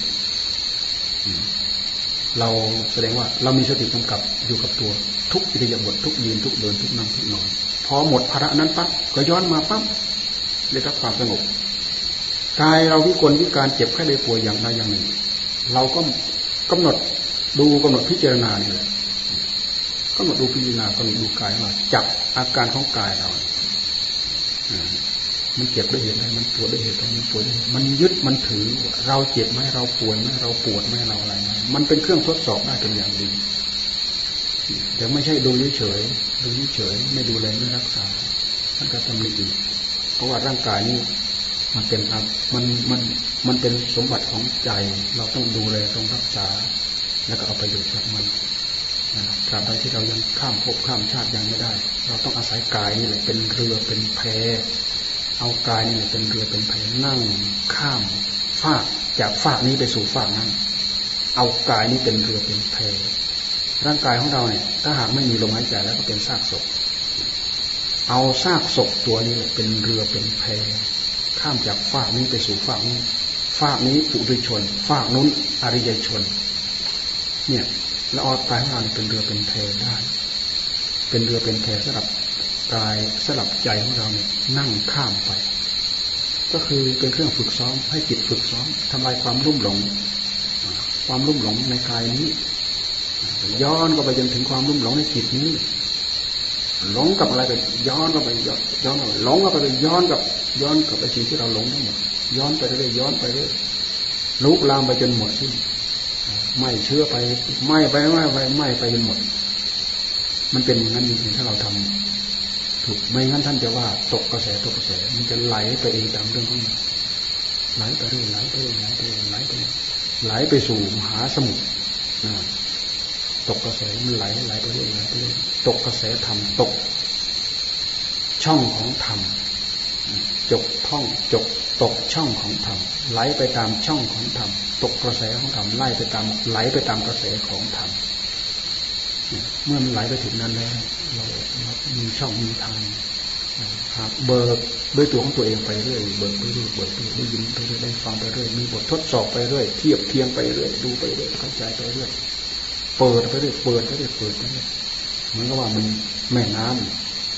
เราแสดงว่าเรามีสติกำกับอยู่กับตัวทุกอิริยาบถทุกยืนทุกเดินทุกนั่งทุกนอนพอหมดภาระนั้นปั๊บก็ย้อนมาปั๊บได้รับความสงบกายเราวิกลวิการเจ็บไข้ได้ป่วยอย่างใดอย่างหนึ่ง เราก็กำหนดดูกำหนดพิจารณานี่แหละ กำหนดดูพิจารณากำหนดดูกายว่าจับอาการของกายเรามันเจ็บด้วยเหตุอะไร มันปวดด้วยเหตุอะไรมันปวดด้วยมันยึด มันถือ เราเจ็บไหมเราปวดไหมเราปวดไหมเราอะไรไหมมันเป็นเครื่องทดสอบได้เป็นอย่างดีแต่ไม่ใช่ดูเฉยดูเฉยไม่ดูแลไม่รักษามันก็ทำไม่ดีเพราะว่าร่างกายนี้มันเป็นมันมันมันเป็นสมบัติของใจ เราต้องดูแลต้องรักษา แล้วก็เอาไปดูจากมัน ตราบใดที่เรายังข้ามภพข้ามชาติยังไม่ได้ เราต้องอาศัยกายนี่แหละเป็นเรือเป็นแพ เอากายนี่เป็นเรือเป็นแพนั่งข้ามฟากจากฟากนี้ไปสู่ฟากนั้น เอากายนี้เป็นเรือเป็นแพ ร่างกายของเราเนี่ย ถ้าหากไม่มีลมหายใจแล้วก็เป็นซากศพ เอาซากศพตัวนี้แหละเป็นเรือเป็นแพ ข้ามจากฟากนี้ไปสู่ฟากนี้ ฟากนี้ปุถุชน ฟากนู้นอริยชน เนี่ย แล้วเอากายของเราเป็นเรือเป็นแพได้ เป็นเรือเป็นแพสำหรับกายสลับใจของเราเนี่ยนั่งข้ามไป ก็คือเป็นเครื่องฝึกซ้อมให้จิตฝึกซ้อมทำลายความรุ่มหลง ความรุ่มหลงในกายนี้ย้อนก็ไปจนถึงความรุ่มหลงในจิตนี้หลงกับอะไรไปย้อนก็ไปย้อนกับหลงก็ไปย้อนกับ ย้อนกับไอ้สิ่งที่เราหลงทั้งหมดย้อนไปเรื่อยย้อนไปเรื่อยลุกลามไปจนหมดสิ้น ไม่เชื่อไปไม่ไปไม่ไปไม่ไปจนหมด มันเป็นอย่างนั้นจริงถ้าเราทำถูกไม่งั้นท่านจะว่าตกกระแสตกกระแส มันจะไหลไปเองตามเรื่องของมันไหลไปเรื่อยไหลไปเรื่อยไหลไปเรื่อยไหลไปไหลไปสู่มหาสมุทรตกกระแสมันไหลไหลไปเรื่อยไหลไปเรื่อยตกกระแสธรรมตก ช่องของธรรมจกท่องจก ตกช่องของธรรมไหลไปตามช่องของธรรมตกกระแสของธรรมไล่ไปตามไหลไปตามกระแสของธรรมเมื่อมันไหลไปถึงนั้นแล้วเรามีช่องมีทางหากเบิกด้วยตัวของตัวเองไปเรื่อยเบิกไปเรื่อยเบิกไปได้ยินไปเรื่อยได้ฟังไปเรื่อยมีบททดสอบไปเรื่อยเทียบเทียงไปเรื่อยดูไปเรื่อยเข้าใจไปเรื่อยเปิดไปเรื่อยเปิดไปเรื่อยเปิดไปเรื่อยเหมือนกับว่ามันแม่น้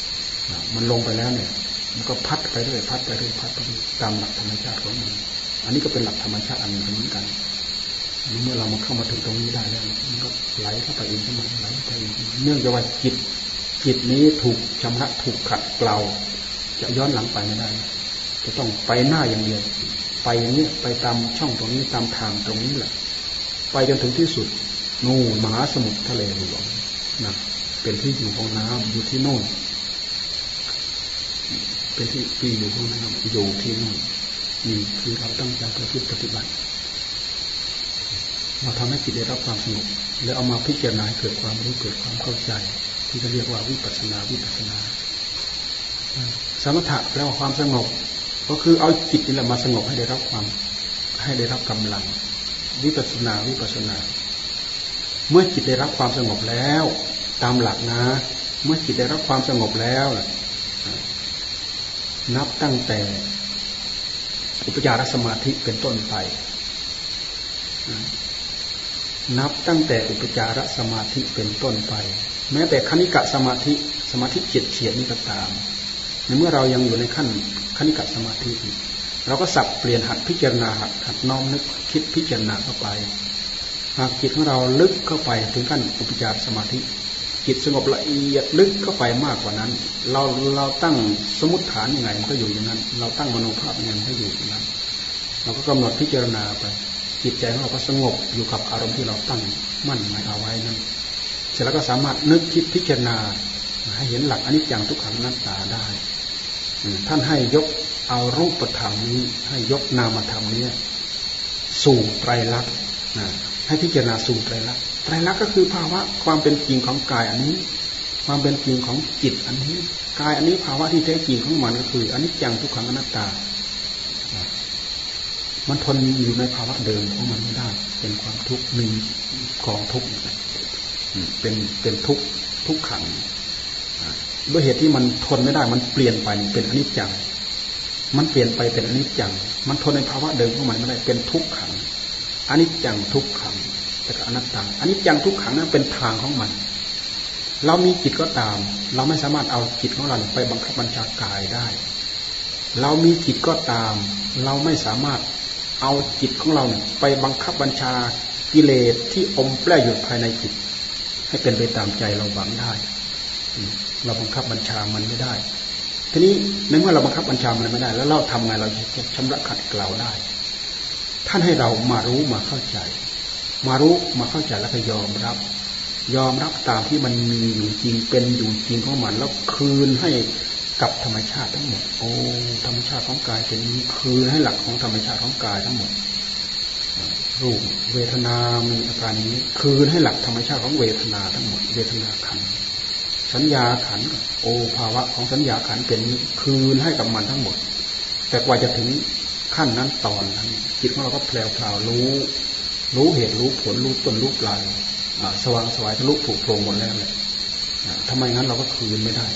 ำมันลงไปแล้วเนี่ย มันก็พัดไปเรื่อยพัดไปเรื่อยพัดไปเรื่อยตามหลักธรรมชาติของมัน อันนี้ก็เป็นหลักธรรมชาติอันหนึ่งเหมือนกันเมื่อเรามาเข้ามาถึงตรงนี้ได้แล้วมันก็ไหลเข้าไปเองทั้งหมดไหลไปเองเนื่องจากว่าจิต จิตนี้ถูกชำระถูกขัดเกลาจะย้อนหลังไปไม่ได้ จะต้องไปหน้าอย่างเดียว ไปอย่างนี้ไปตามช่องตรงนี้ตามทางตรงนี้แหละ ไปจนถึงที่สุด นู่นมหาสมุทรทะเลหลวงนะเป็นที่อยู่ของน้ำอยู่ที่โน่น เป็นที่ที่อยู่ของน้ำอยู่ที่โน่นนี่คือเราตั้งใจประพฤติปฏิบัติ เราทำให้จิตได้รับความสงบแล้วเอามาพิจารณาเกิดความรู้เกิดความเข้าใจ ที่จะเรียกว่าวิปัสนาวิปัสนา สมถะแปลว่าความสงบ ก็คือเอาจิตนี่แหละมาสงบให้ได้รับความให้ได้รับกำลัง วิปัสนาวิปัสนา เมื่อจิตได้รับความสงบแล้ว ตามหลักนะ เมื่อจิตได้รับความสงบแล้ว นับตั้งแต่อุปจารสมาธิเป็นต้นไป นับตั้งแต่อุปจารสมาธิเป็นต้นไป แม้แต่คณิกะสมาธิสมาธิเฉียดเฉียดนี่ก็ตาม ในเมื่อเรายังอยู่ในขั้นคณิกะสมาธิเราก็สับเปลี่ยนหัดพิจารณาหัดหัดน้อมนึกคิดพิจารณาเข้าไป หากจิตของเราลึกเข้าไปถึงขั้นอุปจารสมาธิ จิตสงบละเอียดลึกเข้าไปมากกว่านั้น เราเราตั้งสมุติฐานยังไงมันก็อยู่อย่างนั้น เราตั้งมโนภาพยังไงมันก็อยู่อย่างนั้น เราก็กำหนดพิจารณาไป จิตใจของเราก็สงบอยู่กับอารมณ์ที่เราตั้งมั่นหมายเอาไว้นั้นเสร็จแล้วก็สามารถนึกคิดพิจารณาให้เห็นหลักอนิจจังทุกขังนัตตาได้ ท่านให้ยกเอารูปธรรมนี้ ให้ยกนามธรรมนี้ สู่ไตรลักษณ์ให้พิจารณาสู่ไตรลักษณ์ ไตรลักษณ์ก็คือภาวะความเป็นจริงของกายอันนี้ ความเป็นจริงของจิตอันนี้กายอันนี้ภาวะที่แท้จริงของมันก็คืออันิจจังทุกขังอนัตตา มันทนอยู่ในภาวะเดิมของมันไม่ได้ เป็นความทุกข์มีกองทุกข์เป็นเป็นทุกข์ทุกขังด้วยเหตุที่มันทนไม่ได้ มันเปลี่ยนไปเป็นอนิจจัง มันเปลี่ยนไปเป็นอนิจจัง มันทนในภาวะเดิมของมันไม่ได้ เป็นทุกขังอนิจจังทุกขัง แต่ก็อนัตตาอันิจจังทุกขังนั้นเป็นทางของมัน เรามีจิตก็ตาม เราไม่สามารถเอาจิตของเราไปบังคับบัญชากายได้ เรามีจิตก็ตาม เราไม่สามารถเอาจิตของเราไปบังคับบัญชากิเลสที่อมแปรอยู่ภายในจิต ให้เป็นไปตามใจเราหวังได้ เราบังคับบัญชามันไม่ได้ ทีนี้ในเมื่อเราบังคับบัญชามันไม่ได้ แล้วเราทำไงเราจะชำระขัดเกลาได้ ท่านให้เรามารู้มาเข้าใจ มารู้มาเข้าใจแล้วก็ยอมรับ ยอมรับตามที่มันมีอยู่จริงเป็นอยู่จริงของมันแล้วคืนให้กับธรรมชาติทั้งหมด โอ้ธรรมชาติของกายเป็นคืนให้หลักของธรรมชาติของกายทั้งหมด รูปเวทนามีอาการนี้ คืนให้หลักธรรมชาติของเวทนาทั้งหมด เวทนาขันสัญญาขันโอภาวะของสัญญาขันเป็นคืนให้กับมันทั้งหมด แต่กว่าจะถึงขั้นนั้นตอนนั้นจิตของเราก็แผลวพลารู้ รู้เหตุรู้ผลรู้ต้นรู้ปลายสว่างสวายทะลุผูกโปร่งหมดแล้วเลยทำไมงั้นเราก็คืนไม่ได้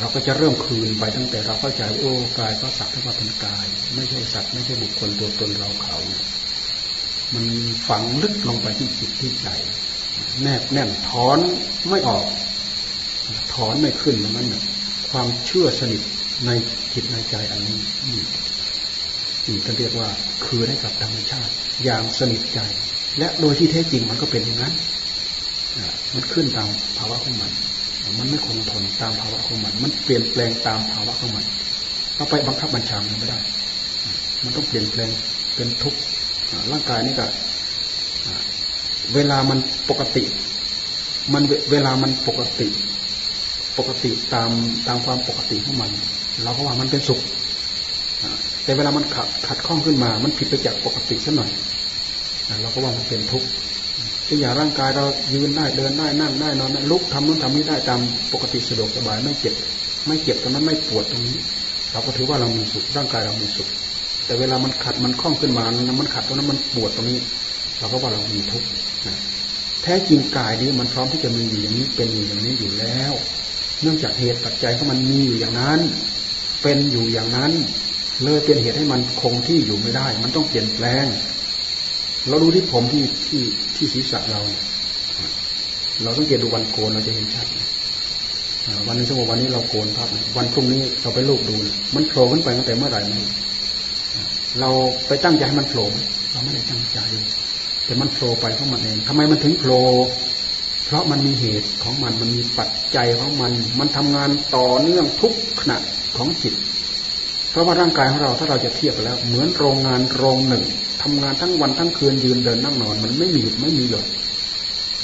เราก็จะเริ่มคืนไปตั้งแต่เราเข้าใจโอ้กายก็สักเท่ากับเป็นกาย ไม่ใช่สัตว์ไม่ใช่บุคคลตัวตนเราเขา มันฝังลึกลงไปที่จิตที่ใจ แนบแน่นถอนไม่ออก ถอนไม่ขึ้นมันความเชื่อสนิทในจิตในใจอันนี้ นี่จะเรียกว่าคือให้กับธรรมชาติ อย่างสนิทใจ และโดยที่แท้จริงมันก็เป็นอย่างนั้นมันขึ้นตามภาวะของมัน มันไม่คงทนตามภาวะของมัน มันเปลี่ยนแปลงตามภาวะของมันเราไปบังคับบัญชามันไม่ได้ มันต้องเปลี่ยนแปลงเป็นทุกข์ร่างกายนี่ก็เวลามันปกติ มันเวลามันปกติ ปกติตามตามความปกติของมัน เราก็ว่ามันเป็นสุข แต่เวลามันขัดขัดข้องขึ้นมา มันผิดไปจากปกติสักหน่อยเราก็ว่ามันเป็นทุกข์ตัวอย่างร่างกายเรายืนได้เดินได้นั่งได้นอนได้ลุกทำนู่นทำนี้ได้ตามปกติสะดวกสบายไม่เจ็บ ไม่เจ็บตรงนั้นไม่ปวดตรงนี้ เราก็ถือว่าเรามีสุขร่างกายเรามีสุข แต่เวลามันขัดมันคล่องขึ้นมามันขัดตรงนั้นมันปวดตรงนี้ เราก็ว่าเรามีทุกข์แท้จริงกายนี้มันพร้อมที่จะมีอยู่อย่างนี้เป็นอยู่อย่างนี้อยู่แล้ว เนื่องจากเหตุปัจจัยของมันมีอยู่อย่างนั้น เป็นอยู่อย่างนั้น เลยเป็นเหตุให้มันคงที่อยู่ไม่ได้ มันต้องเปลี่ยนแปลง เราดูที่ผมที่ที่ที่ศีรษะเรา เราต้องเกตดูวันโกนเราจะเห็นชัดวันนี้สมมติวันนี้เราโกนครับ วันพรุ่งนี้เราไปลูกดู มันโผล่ขึ้นไปตั้งแต่เมื่อไหร่นี่เราไปตั้งใจให้มันโผล่เราไม่ได้ตั้งใจ แต่มันโผล่ไปของมันเองทำไมมันถึงโผล่เพราะมันมีเหตุของมันมันมีปัจจัยของมัน มันทำงานต่อเนื่องทุกขณะของจิต เพราะว่าร่างกายของเราถ้าเราจะเทียบแล้ว เหมือนโรงงานโรงหนึ่งทำงานทั้งวันทั้งคืนยืนเดินนั่งนอน มันไม่มีหยุดไม่มีหย่อน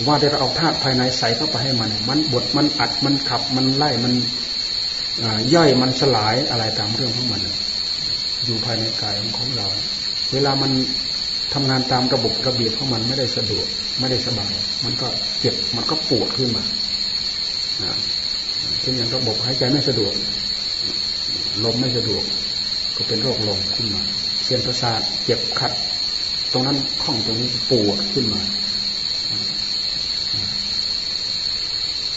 ว่าได้เราเอาธาตุภายในใส่เข้าไปให้มัน มันบดมันอัดมันขับมันไล่มันย่อยมันสลายอะไรตามเรื่องของมัน อยู่ภายในกายของเรา เวลามันทำงานตามระบบระเบียบของมันไม่ได้สะดวก ไม่ได้สบายมันก็เจ็บมันก็ปวดขึ้นมาเช่นอย่างระบบหายใจไม่สะดวกลมไม่สะดวก ก็เป็นโรคลมขึ้นมา เส้นประสาทเจ็บขัด ตรงนั้นข้องตรงนี้ปวดขึ้นมา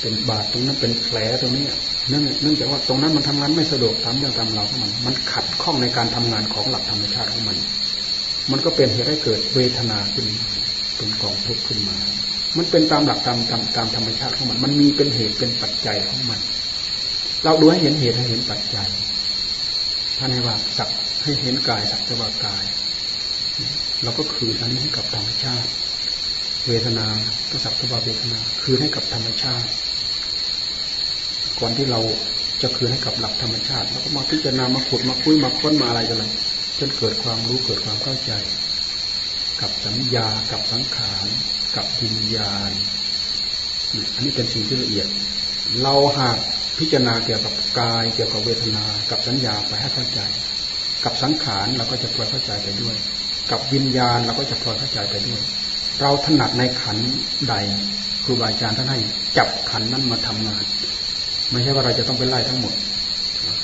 เป็นบาดตรงนั้นเป็นแผลตรงนี้เนื่องเนื่องจากว่าตรงนั้นมันทำงานไม่สะดวกตามเรื่องตามเราของมัน มันขัดข้องในการทำงานของหลักธรรมชาติของมัน มันก็เป็นเหตุให้เกิดเวทนาขึ้น เป็นกองทุกข์ขึ้นมา มันเป็นตามหลักตามตามตามธรรมชาติของมัน มันมีเป็นเหตุเป็นปัจจัยของมัน เราดูให้เห็นเหตุให้เห็นปัจจัย ท่านให้ว่าสักให้เห็นกายสักจะว่ากาย เราก็คืนอันนี้ให้กับธรรมชาติ เวทนาก็สักจะว่าเวทนา คืนให้กับธรรมชาติ ก่อนที่เราจะคืนให้กับหลักธรรมชาติเราก็มาพิจารณามาขุดมาคุยมาค้นมาอะไรกันเลยจนเกิดความรู้เกิดความเข้าใจ กับสัญญากับสังขารกับวิญญาณอันนี้เป็นสิ่งที่ละเอียด เราหาก พิจารณาเกี่ยวกับกาย เกี่ยวกับเวทนา กับสัญญาไปให้เข้าใจ กับสังขารเราก็จะพลอยเข้าใจไปด้วย กับวิญญาณเราก็จะพลอยเข้าใจไปด้วย เราถนัดในขันใดครูบาอาจารย์ท่านให้จับขันนั้นมาทำงาน ไม่ใช่ว่าเราจะต้องไปไล่ทั้งหมด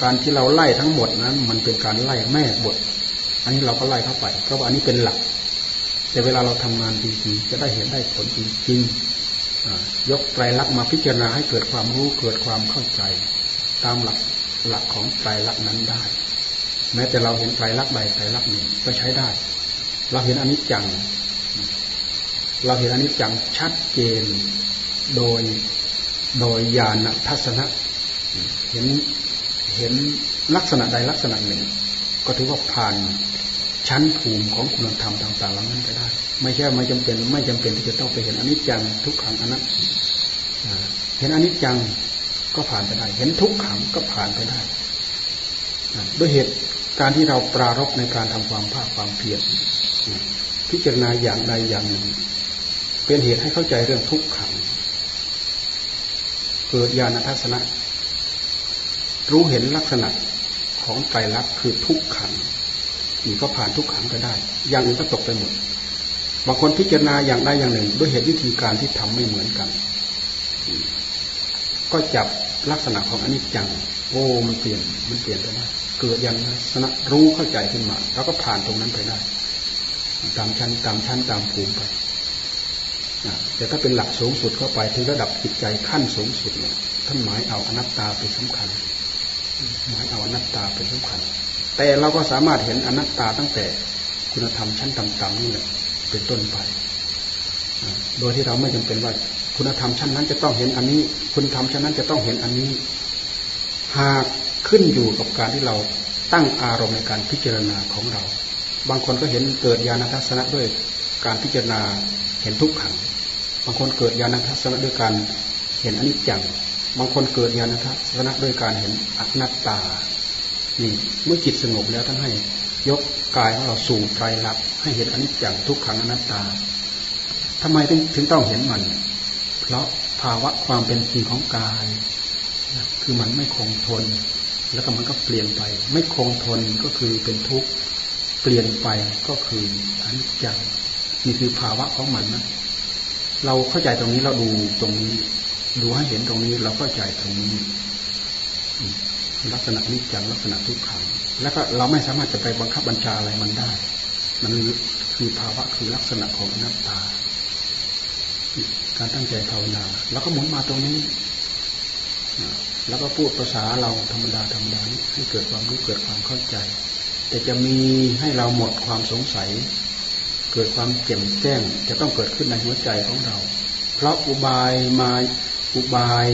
การที่เราไล่ทั้งหมดนั้น มันเป็นการไล่แม่บท อันนี้เราก็ไล่เข้าไปเพราะว่าอันนี้เป็นหลัก แต่เวลาเราทำงานจริงๆจะได้เห็นได้ผลจริงๆ ยกไตรลักษณ์มาพิจารณาให้เกิดความรู้เกิดความเข้าใจ ตามหลักหลักของไตรลักษณ์นั้นได้ แม้แต่เราเห็นไตรลักษณ์ใดไตรลักษณ์หนึ่งก็ใช้ได้ เราเห็นอนิจจัง เราเห็นอนิจจังชัดเจนโดยโดยญาณทัศนะเห็นเห็นลักษณะใดลักษณะหนึ่ง ก็ถือว่าผ่าน ชั้นภูมิของคุณธรรมต่างๆเหล่านั้นก็ได้ ไม่ใช่ไม่จำเป็น ไม่จำเป็นที่จะต้องไปเห็นอนิจจังทุกขังอนัตเห็นอนิจจังก็ผ่านไปได้ เห็นทุกขังก็ผ่านไปได้ด้วยเหตุการที่เราปรารบในการทำความภาคความเพียรพิจารณาอย่างใดอย่างหนึ่ง เป็นเหตุให้เข้าใจเรื่องทุกขัง เกิดญาณทัศนะ รู้เห็นลักษณะของไตรลักษณ์คือทุกขัง นี่ก็ผ่านทุกขังไปได้ อย่างอื่นก็ตกไปหมด บางคนพิจารณาอย่างใดอย่างหนึ่ง ด้วยเหตุวิธีการที่ทำไม่เหมือนกัน ก็จับลักษณะของอนิจจัง โอ้ มันเปลี่ยน มันเปลี่ยนไปได้ เกิดอย่างลักษณะรู้เข้าใจขึ้นมา แล้วก็ผ่านตรงนั้นไปได้ ตามชั้นตามชั้นตามภูมิไป แต่ถ้าเป็นหลักสูงสุดเข้าไปถึงระดับจิตใจขั้นสูงสุดเนี่ยท่านหมายเอาอนัตตาเป็นสำคัญ หมายเอาอนัตตาเป็นสำคัญ แต่เราก็สามารถเห็นอนัตตาตั้งแต่คุณธรรมชั้นต่ำๆนี่แหละเป็นต้นไป โดยที่เราไม่จำเป็นว่าคุณธรรมชั้นนั้นจะต้องเห็นอันนี้ คุณธรรมชั้นนั้นจะต้องเห็นอันนี้ หากขึ้นอยู่กับการที่เราตั้งอารมณ์ในการพิจารณาของเรา บางคนก็เห็นเกิดญาณทัศนะด้วยการพิจารณาเห็นทุกขัง บางคนเกิดญาณทัศนะด้วยการเห็นอนิจจัง บางคนเกิดญาณทัศนะด้วยการเห็นอนัตตา นี่เมื่อจิตสงบแล้วท่านให้ยกกายของเราสู่ไตรลักษณ์ให้เห็นอนิจจังทุกขังอนัตตาทำไมถึงต้องเห็นมัน เพราะภาวะความเป็นจริงของกาย คือมันไม่คงทน แล้วก็มันก็เปลี่ยนไป ไม่คงทนก็คือเป็นทุกข์ เปลี่ยนไปก็คืออนิจจังนี่คือภาวะของมันนะเราเข้าใจตรงนี้เราดูตรงนี้ ดูให้เห็นตรงนี้เราเข้าใจตรงนี้ ลักษณะนี้จังลักษณะทุกขัง แล้วก็เราไม่สามารถจะไปบังคับบัญชาอะไรมันได้ มันคือภาวะคือลักษณะของอนัตตา การตั้งใจภาวนาแล้วก็หมุนมาตรงนี้ แล้วก็พูดภาษาเราธรรมดาธรรมดานี้ให้เกิดความรู้เกิดความเข้าใจ แต่จะมีให้เราหมดความสงสัย เกิดความแจ่มแจ้ง จะต้องเกิดขึ้นในหัวใจของเรา เพราะอุบายมาอุบาย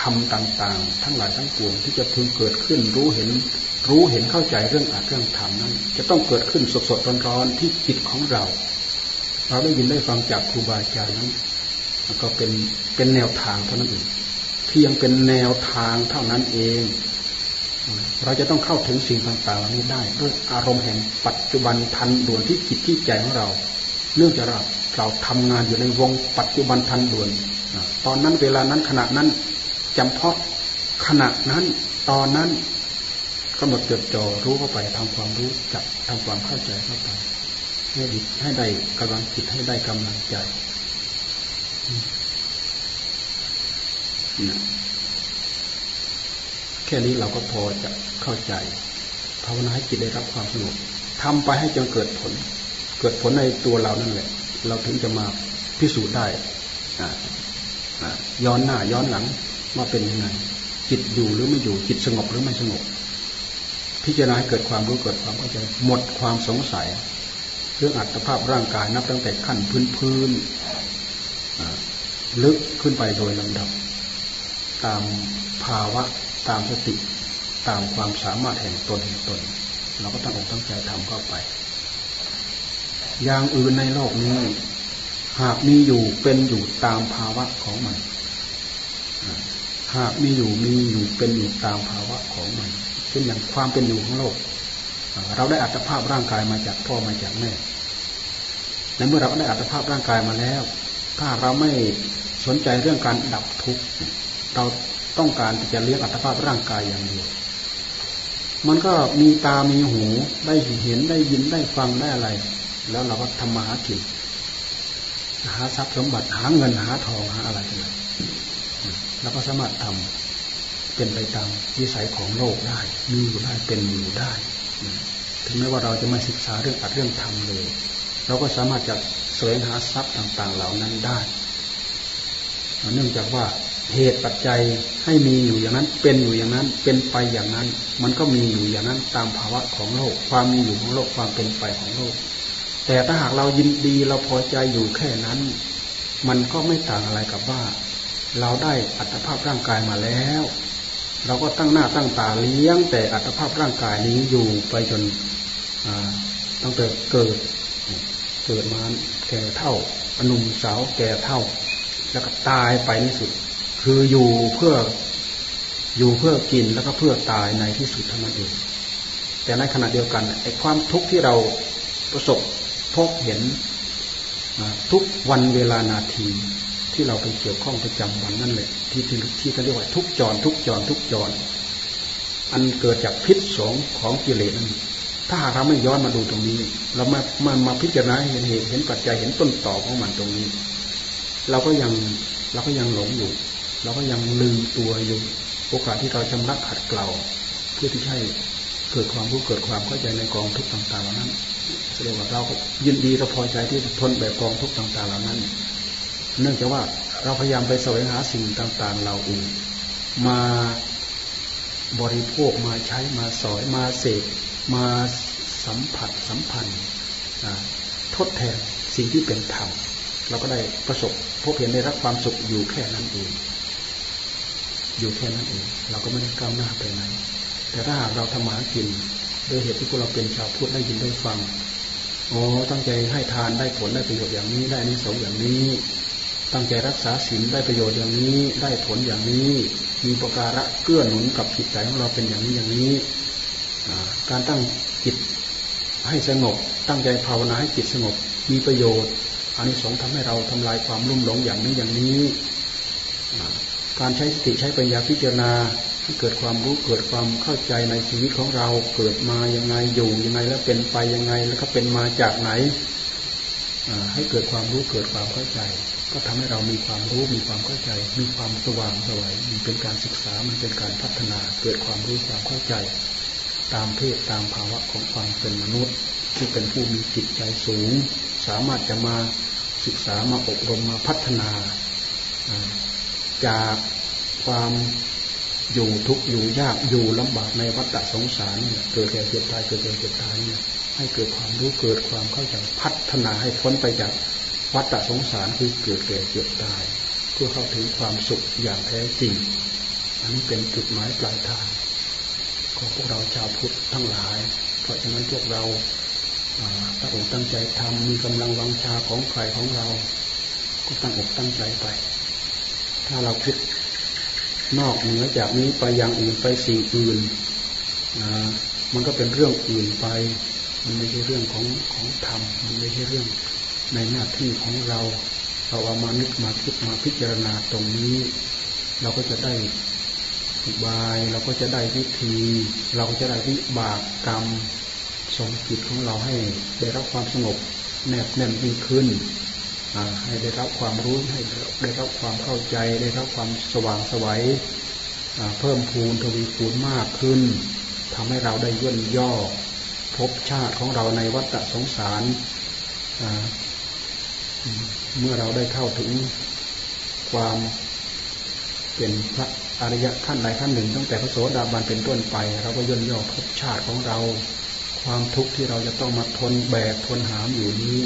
ทำต่างๆ ทั้งหลายทั้งปวงที่จะพึงเกิดขึ้นรู้เห็น รู้เห็นเข้าใจเรื่องอาเรื่องธรรมนั้น จะต้องเกิดขึ้นสดๆร้อนๆที่จิตของเรา เราได้ยินได้ฟังจากครูบาอาจารย์นั้นก็เป็นเป็นแนวทางเท่านั้นเองเพียงเป็นแนวทางเท่านั้นเอง เราจะต้องเข้าถึงสิ่งต่างๆเหล่านี้ได้ด้วยอารมณ์แห่งปัจจุบันทันด่วนที่จิตที่ใจของเรา เนื่องจากเราเราทำงานอยู่ในวงปัจจุบันทันด่วน ตอนนั้นเวลานั้นขณะนั้น จำเพาะขณะนั้นตอนนั้นกำหนดจดจ่อรู้เข้าไปทำความรู้จับทำความเข้าใจเข้าไปให้ดิให้ได้กำลังจิตให้ได้กำลังใจนะแค่นี้เราก็พอจะเข้าใจภาวนาให้จิตได้รับความสงบทำไปให้จนเกิดผล เกิดผลในตัวเรานั่นแหละ เราถึงจะมาพิสูจน์ได้ย้อนหน้าย้อนหลัง ว่าเป็นยังไง จิตอยู่หรือไม่อยู่ จิตสงบหรือไม่สงบ พิจารณาให้เกิดความรู้เกิดความเข้าใจหมดความสงสัยเรื่องอัตภาพร่างกายนับตั้งแต่ขั้นพื้นพื้นลึกขึ้นไปโดยลำดับ ตามภาวะตามสติ ตามความสามารถแห่งตนแห่งตน เราก็ต้องอกตั้งใจทำเข้าไป อย่างอื่นในโลกนี้ หากมีอยู่เป็นอยู่ตามภาวะของมัน หากมีอยู่มีอยู่เป็นอยู่ตามภาวะของมันเช่นอย่างความเป็นอยู่ของโลก เราได้อัตภาพร่างกายมาจากพ่อมาจากแม่ในเมื่อเราได้อัตภาพร่างกายมาแล้ว ถ้าเราไม่สนใจเรื่องการดับทุกข์เราต้องการที่จะเลี้ยงอัตภาพร่างกายอย่างเดียวมันก็มีตา มีหู ได้เห็น ได้ยิน ได้ฟัง ได้อะไร แล้วเราก็ทำมาหากินหาทรัพย์สมบัติ หาเงิน หาทอง หาอะไรกัน เราก็สามารถทำเป็นไปตามวิสัยของโลกได้มีอยู่ได้เป็นอยู่ได้ ถึงแม้ว่าเราจะไม่ศึกษาเรื่องอัดเรื่องธรรมเลย เราก็สามารถจะแสวงหาทรัพย์ต่าง ๆ เหล่านั้นได้ เนื่องจากว่าเหตุปัจจัยให้มีอยู่อย่างนั้น เป็นอยู่อย่างนั้น เป็นไปอย่างนั้น มันก็มีอยู่อย่างนั้นตามภาวะของโลก ความมีอยู่ของโลกความเป็นไปของโลก แต่ถ้าหากเรายินดีเราพอใจอยู่แค่นั้น มันก็ไม่ต่างอะไรกับว่า เราได้อัตภาพร่างกายมาแล้ว เราก็ตั้งหน้าตั้งตาเลี้ยง แต่อัตภาพร่างกายนี้อยู่ไปจนตั้งแต่เกิด เกิดมาแก่เท่าอนุมสาวแก่เท่า แล้วก็ตายไปในสุด คืออยู่เพื่ออยู่เพื่อกินแล้วก็เพื่อตายในที่สุดเท่านั้นเองแต่ในขณะเดียวกันไอ้ความทุกข์ที่เราประสบพบเห็นทุกวันเวลานาที ที่เราไปเกี่ยวข้องประจำวันนั่นแหละที่ที่ที่เขาเรียกว่าทุกจรทุกจรทุกจร อันเกิดจากพิษสงของกิเลสนั้นถ้าหากเราไม่ย้อนมาดูตรงนี้ เรามามามาพิจารณาเห็นเหตุเห็นปัจจัยเห็นต้นต่อของมันตรงนี้ เราก็ยังเราก็ยังหลงอยู่ เราก็ยังลืมตัวอยู่ โอกาสที่เราชำระขัดเกลาเพื่อที่ให้เกิดความรู้เกิดความเข้าใจในกองทุกต่างๆเหล่านั้นแสดงว่าเราก็ยินดีเราพอใจที่ทนแบบกองทุกต่างๆเหล่านั้น เนื่องจากว่าเราพยายามไปแสวงหาสิ่งต่าง ๆ เราเองมาบริโภคมาใช้มาสอยมาเสกมาสัมผัสสัมพันธ์ทดแทนสิ่งที่เป็นธรรมเราก็ได้ประสบพบเห็นได้รับความสุขอยู่แค่นั้นเอง อยู่แค่นั้นเอง เราก็ไม่ได้ก้าวหน้าไปไหนแต่ถ้าหากเราทำมากินโดยเหตุที่พวกเราเป็นชาวพุทธได้ยินได้ฟังโอ้ตั้งใจให้ทานได้ผลได้ประโยชน์อย่างนี้ได้นิสงอย่างนี้ ตั้งใจรักษาศีลได้ประโยชน์อย่างนี้ ได้ผลอย่างนี้ มีประการะเกื้อหนุนกับจิตใจของเราเป็นอย่างนี้อย่างนี้ การตั้งจิตให้สงบ ตั้งใจภาวนาให้จิตสงบ มีประโยชน์อานิสงส์ทำให้เราทำลายความรุ่มหลงอย่างนี้อย่างนี้ การใช้สติใช้ปัญญาพิจารณาให้เกิดความรู้เกิดความเข้าใจในชีวิตของเราเกิดมายังไงอยู่ยังไงแล้วเป็นไปยังไงแล้วก็เป็นมาจากไหนให้เกิดความรู้เกิดความเข้าใจ ก็ก็ทำให้เรามีความรู้มีความเข้าใจ มีความสว่างสวัยมันเป็นการศึกษา มันเป็นการพัฒนาเกิดความรู้ความเข้าใจ ตามเพศตามภาวะของความเป็นมนุษย์ที่เป็นผู้มีจิตใจสูง สามารถจะมาศึกษามาอบรมมาพัฒนา จากความอยู่ทุกข์อยู่ยากอยู่ลำบากในวัฏสงสารเนี่ยเกิดแก่เจ็บตายเกิดแก่เจ็บตายเนี่ยให้เกิดความรู้เกิดความเข้าใจพัฒนาให้พ้นไปจาก วัฏสงสารคือเกิดแก่เจ็บตาย เพื่อเข้าถึงความสุขอย่างแท้จริง อันนี้เป็นจุดหมายปลายทาง ของพวกเราชาวพุทธทั้งหลาย เพราะฉะนั้นพวกเราตั้งอกตั้งใจทำมีกำลังวังชาของใครของเรา ก็ตั้งอกตั้งใจไป ถ้าเราคิดนอกเหนือจากนี้ไปอย่างอื่นไปสิ่งอื่นมันก็เป็นเรื่องอื่นไป มันไม่ใช่เรื่องของของธรรม มันไม่ใช่เรื่อง ในหน้าที่ของเราเราเอามานึกมาคิดมาพิจารณาตรงนี้ เราก็จะได้อุบาย เราก็จะได้วิธี เราก็จะได้วิบากกรรมสมจิตของเราให้ได้รับความสงบแนบแน่นยิ่งขึ้นให้ได้รับความรู้ให้ได้รับความเข้าใจ ได้รับความสว่างสวัยเพิ่มพูนทวีคูณมากขึ้นทำให้เราได้ย่นย่อ พบชาติของเราในวัฏสงสาร เมื่อเราได้เข้าถึงความเป็นพระอริยะขั้นใดขั้นหนึ่งตั้งแต่พระโสดาบันเป็นต้นไป เราก็ย่นย่อพชาติของเรา ความทุกข์ที่เราจะต้องมาทนแบกทนหามอยู่นี้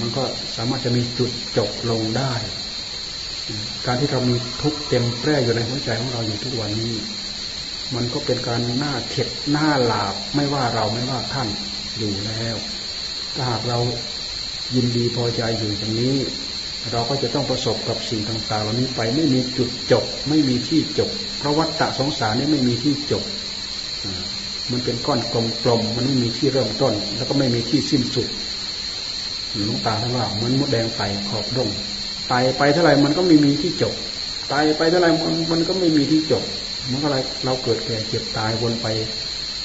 มันก็สามารถจะมีจุดจบลงได้ การที่เรามีทุกข์เต็มแปร่อยู่ในหัวใจของเราอยู่ทุกวันนี้ มันก็เป็นการหน้าเข็ดหน้าหลาบไม่ว่าเราไม่ว่าท่านอยู่แล้วถ้าหากเรา ยินดีพอใจอยู่อย่างนี้ เราก็จะต้องประสบกับสิ่งต่างๆเหล่านี้ไปไม่มีจุดจบ ไม่มีที่จบ เพราะวัฏฏะสงสารนี่ไม่มีที่จบ มันเป็นก้อนกลมๆมันไม่มีที่เริ่มต้น แล้วก็ไม่มีที่สิ้นสุดหลวงตาท่านว่าเหมือนมดแดงไต่ขอบดงไต่ไปเท่าไหร่มันก็ไม่มีที่จบไต่ไปเท่าไหร่มันก็ไม่มีที่จบเมื่อไรเราเกิดแก่เจ็บตายวนไป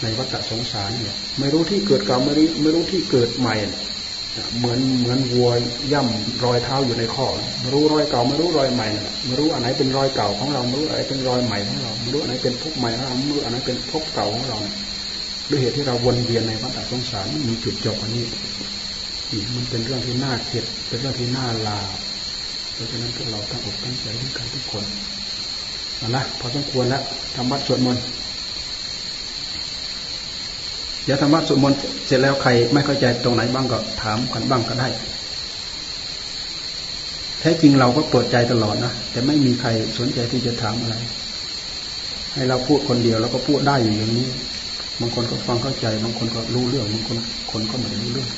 ในวัฏสงสารเนี่ย ไม่รู้ที่เกิดเก่าไม่รู้ไม่รู้ที่เกิดใหม่ เหมือนเหมือนวัวย่ำรอยเท้าอยู่ในข้อไม่รู้รอยเก่าไม่รู้รอยใหม่ไม่รู้อันไหนเป็นรอยเก่าของเราไม่รู้อะไรเป็นรอยใหม่ของเราไม่รู้อันไหนเป็นพบใหม่ของเราไม่รู้อันไหนเป็นพบเก่าของเราด้วยเหตุที่เราวนเวียนในวัฏสงสารมีจุดจบอันนี้มันเป็นเรื่องที่น่าเข็ดเป็นเรื่องที่น่าลาเพราะฉะนั้นพวกเราตั้งอกตั้งใจด้วยกันทุกคนนะพอสมควรแล้วทำวัดสวดมนต์ ดี๋ยวทำวัดสวดมนต์เสร็จแล้วใครไม่เข้าใจตรงไหนบ้างก็ถามกันบ้างก็ได้ แท้จริงเราก็เปิดใจตลอดนะแต่ไม่มีใครสนใจที่จะถามอะไร ให้เราพูดคนเดียวแล้วก็พูดได้อยู่อย่างนี้ บางคนก็ฟังเข้าใจ บางคนก็รู้เรื่องบางคนคนก็ไม่รู้เรื่อง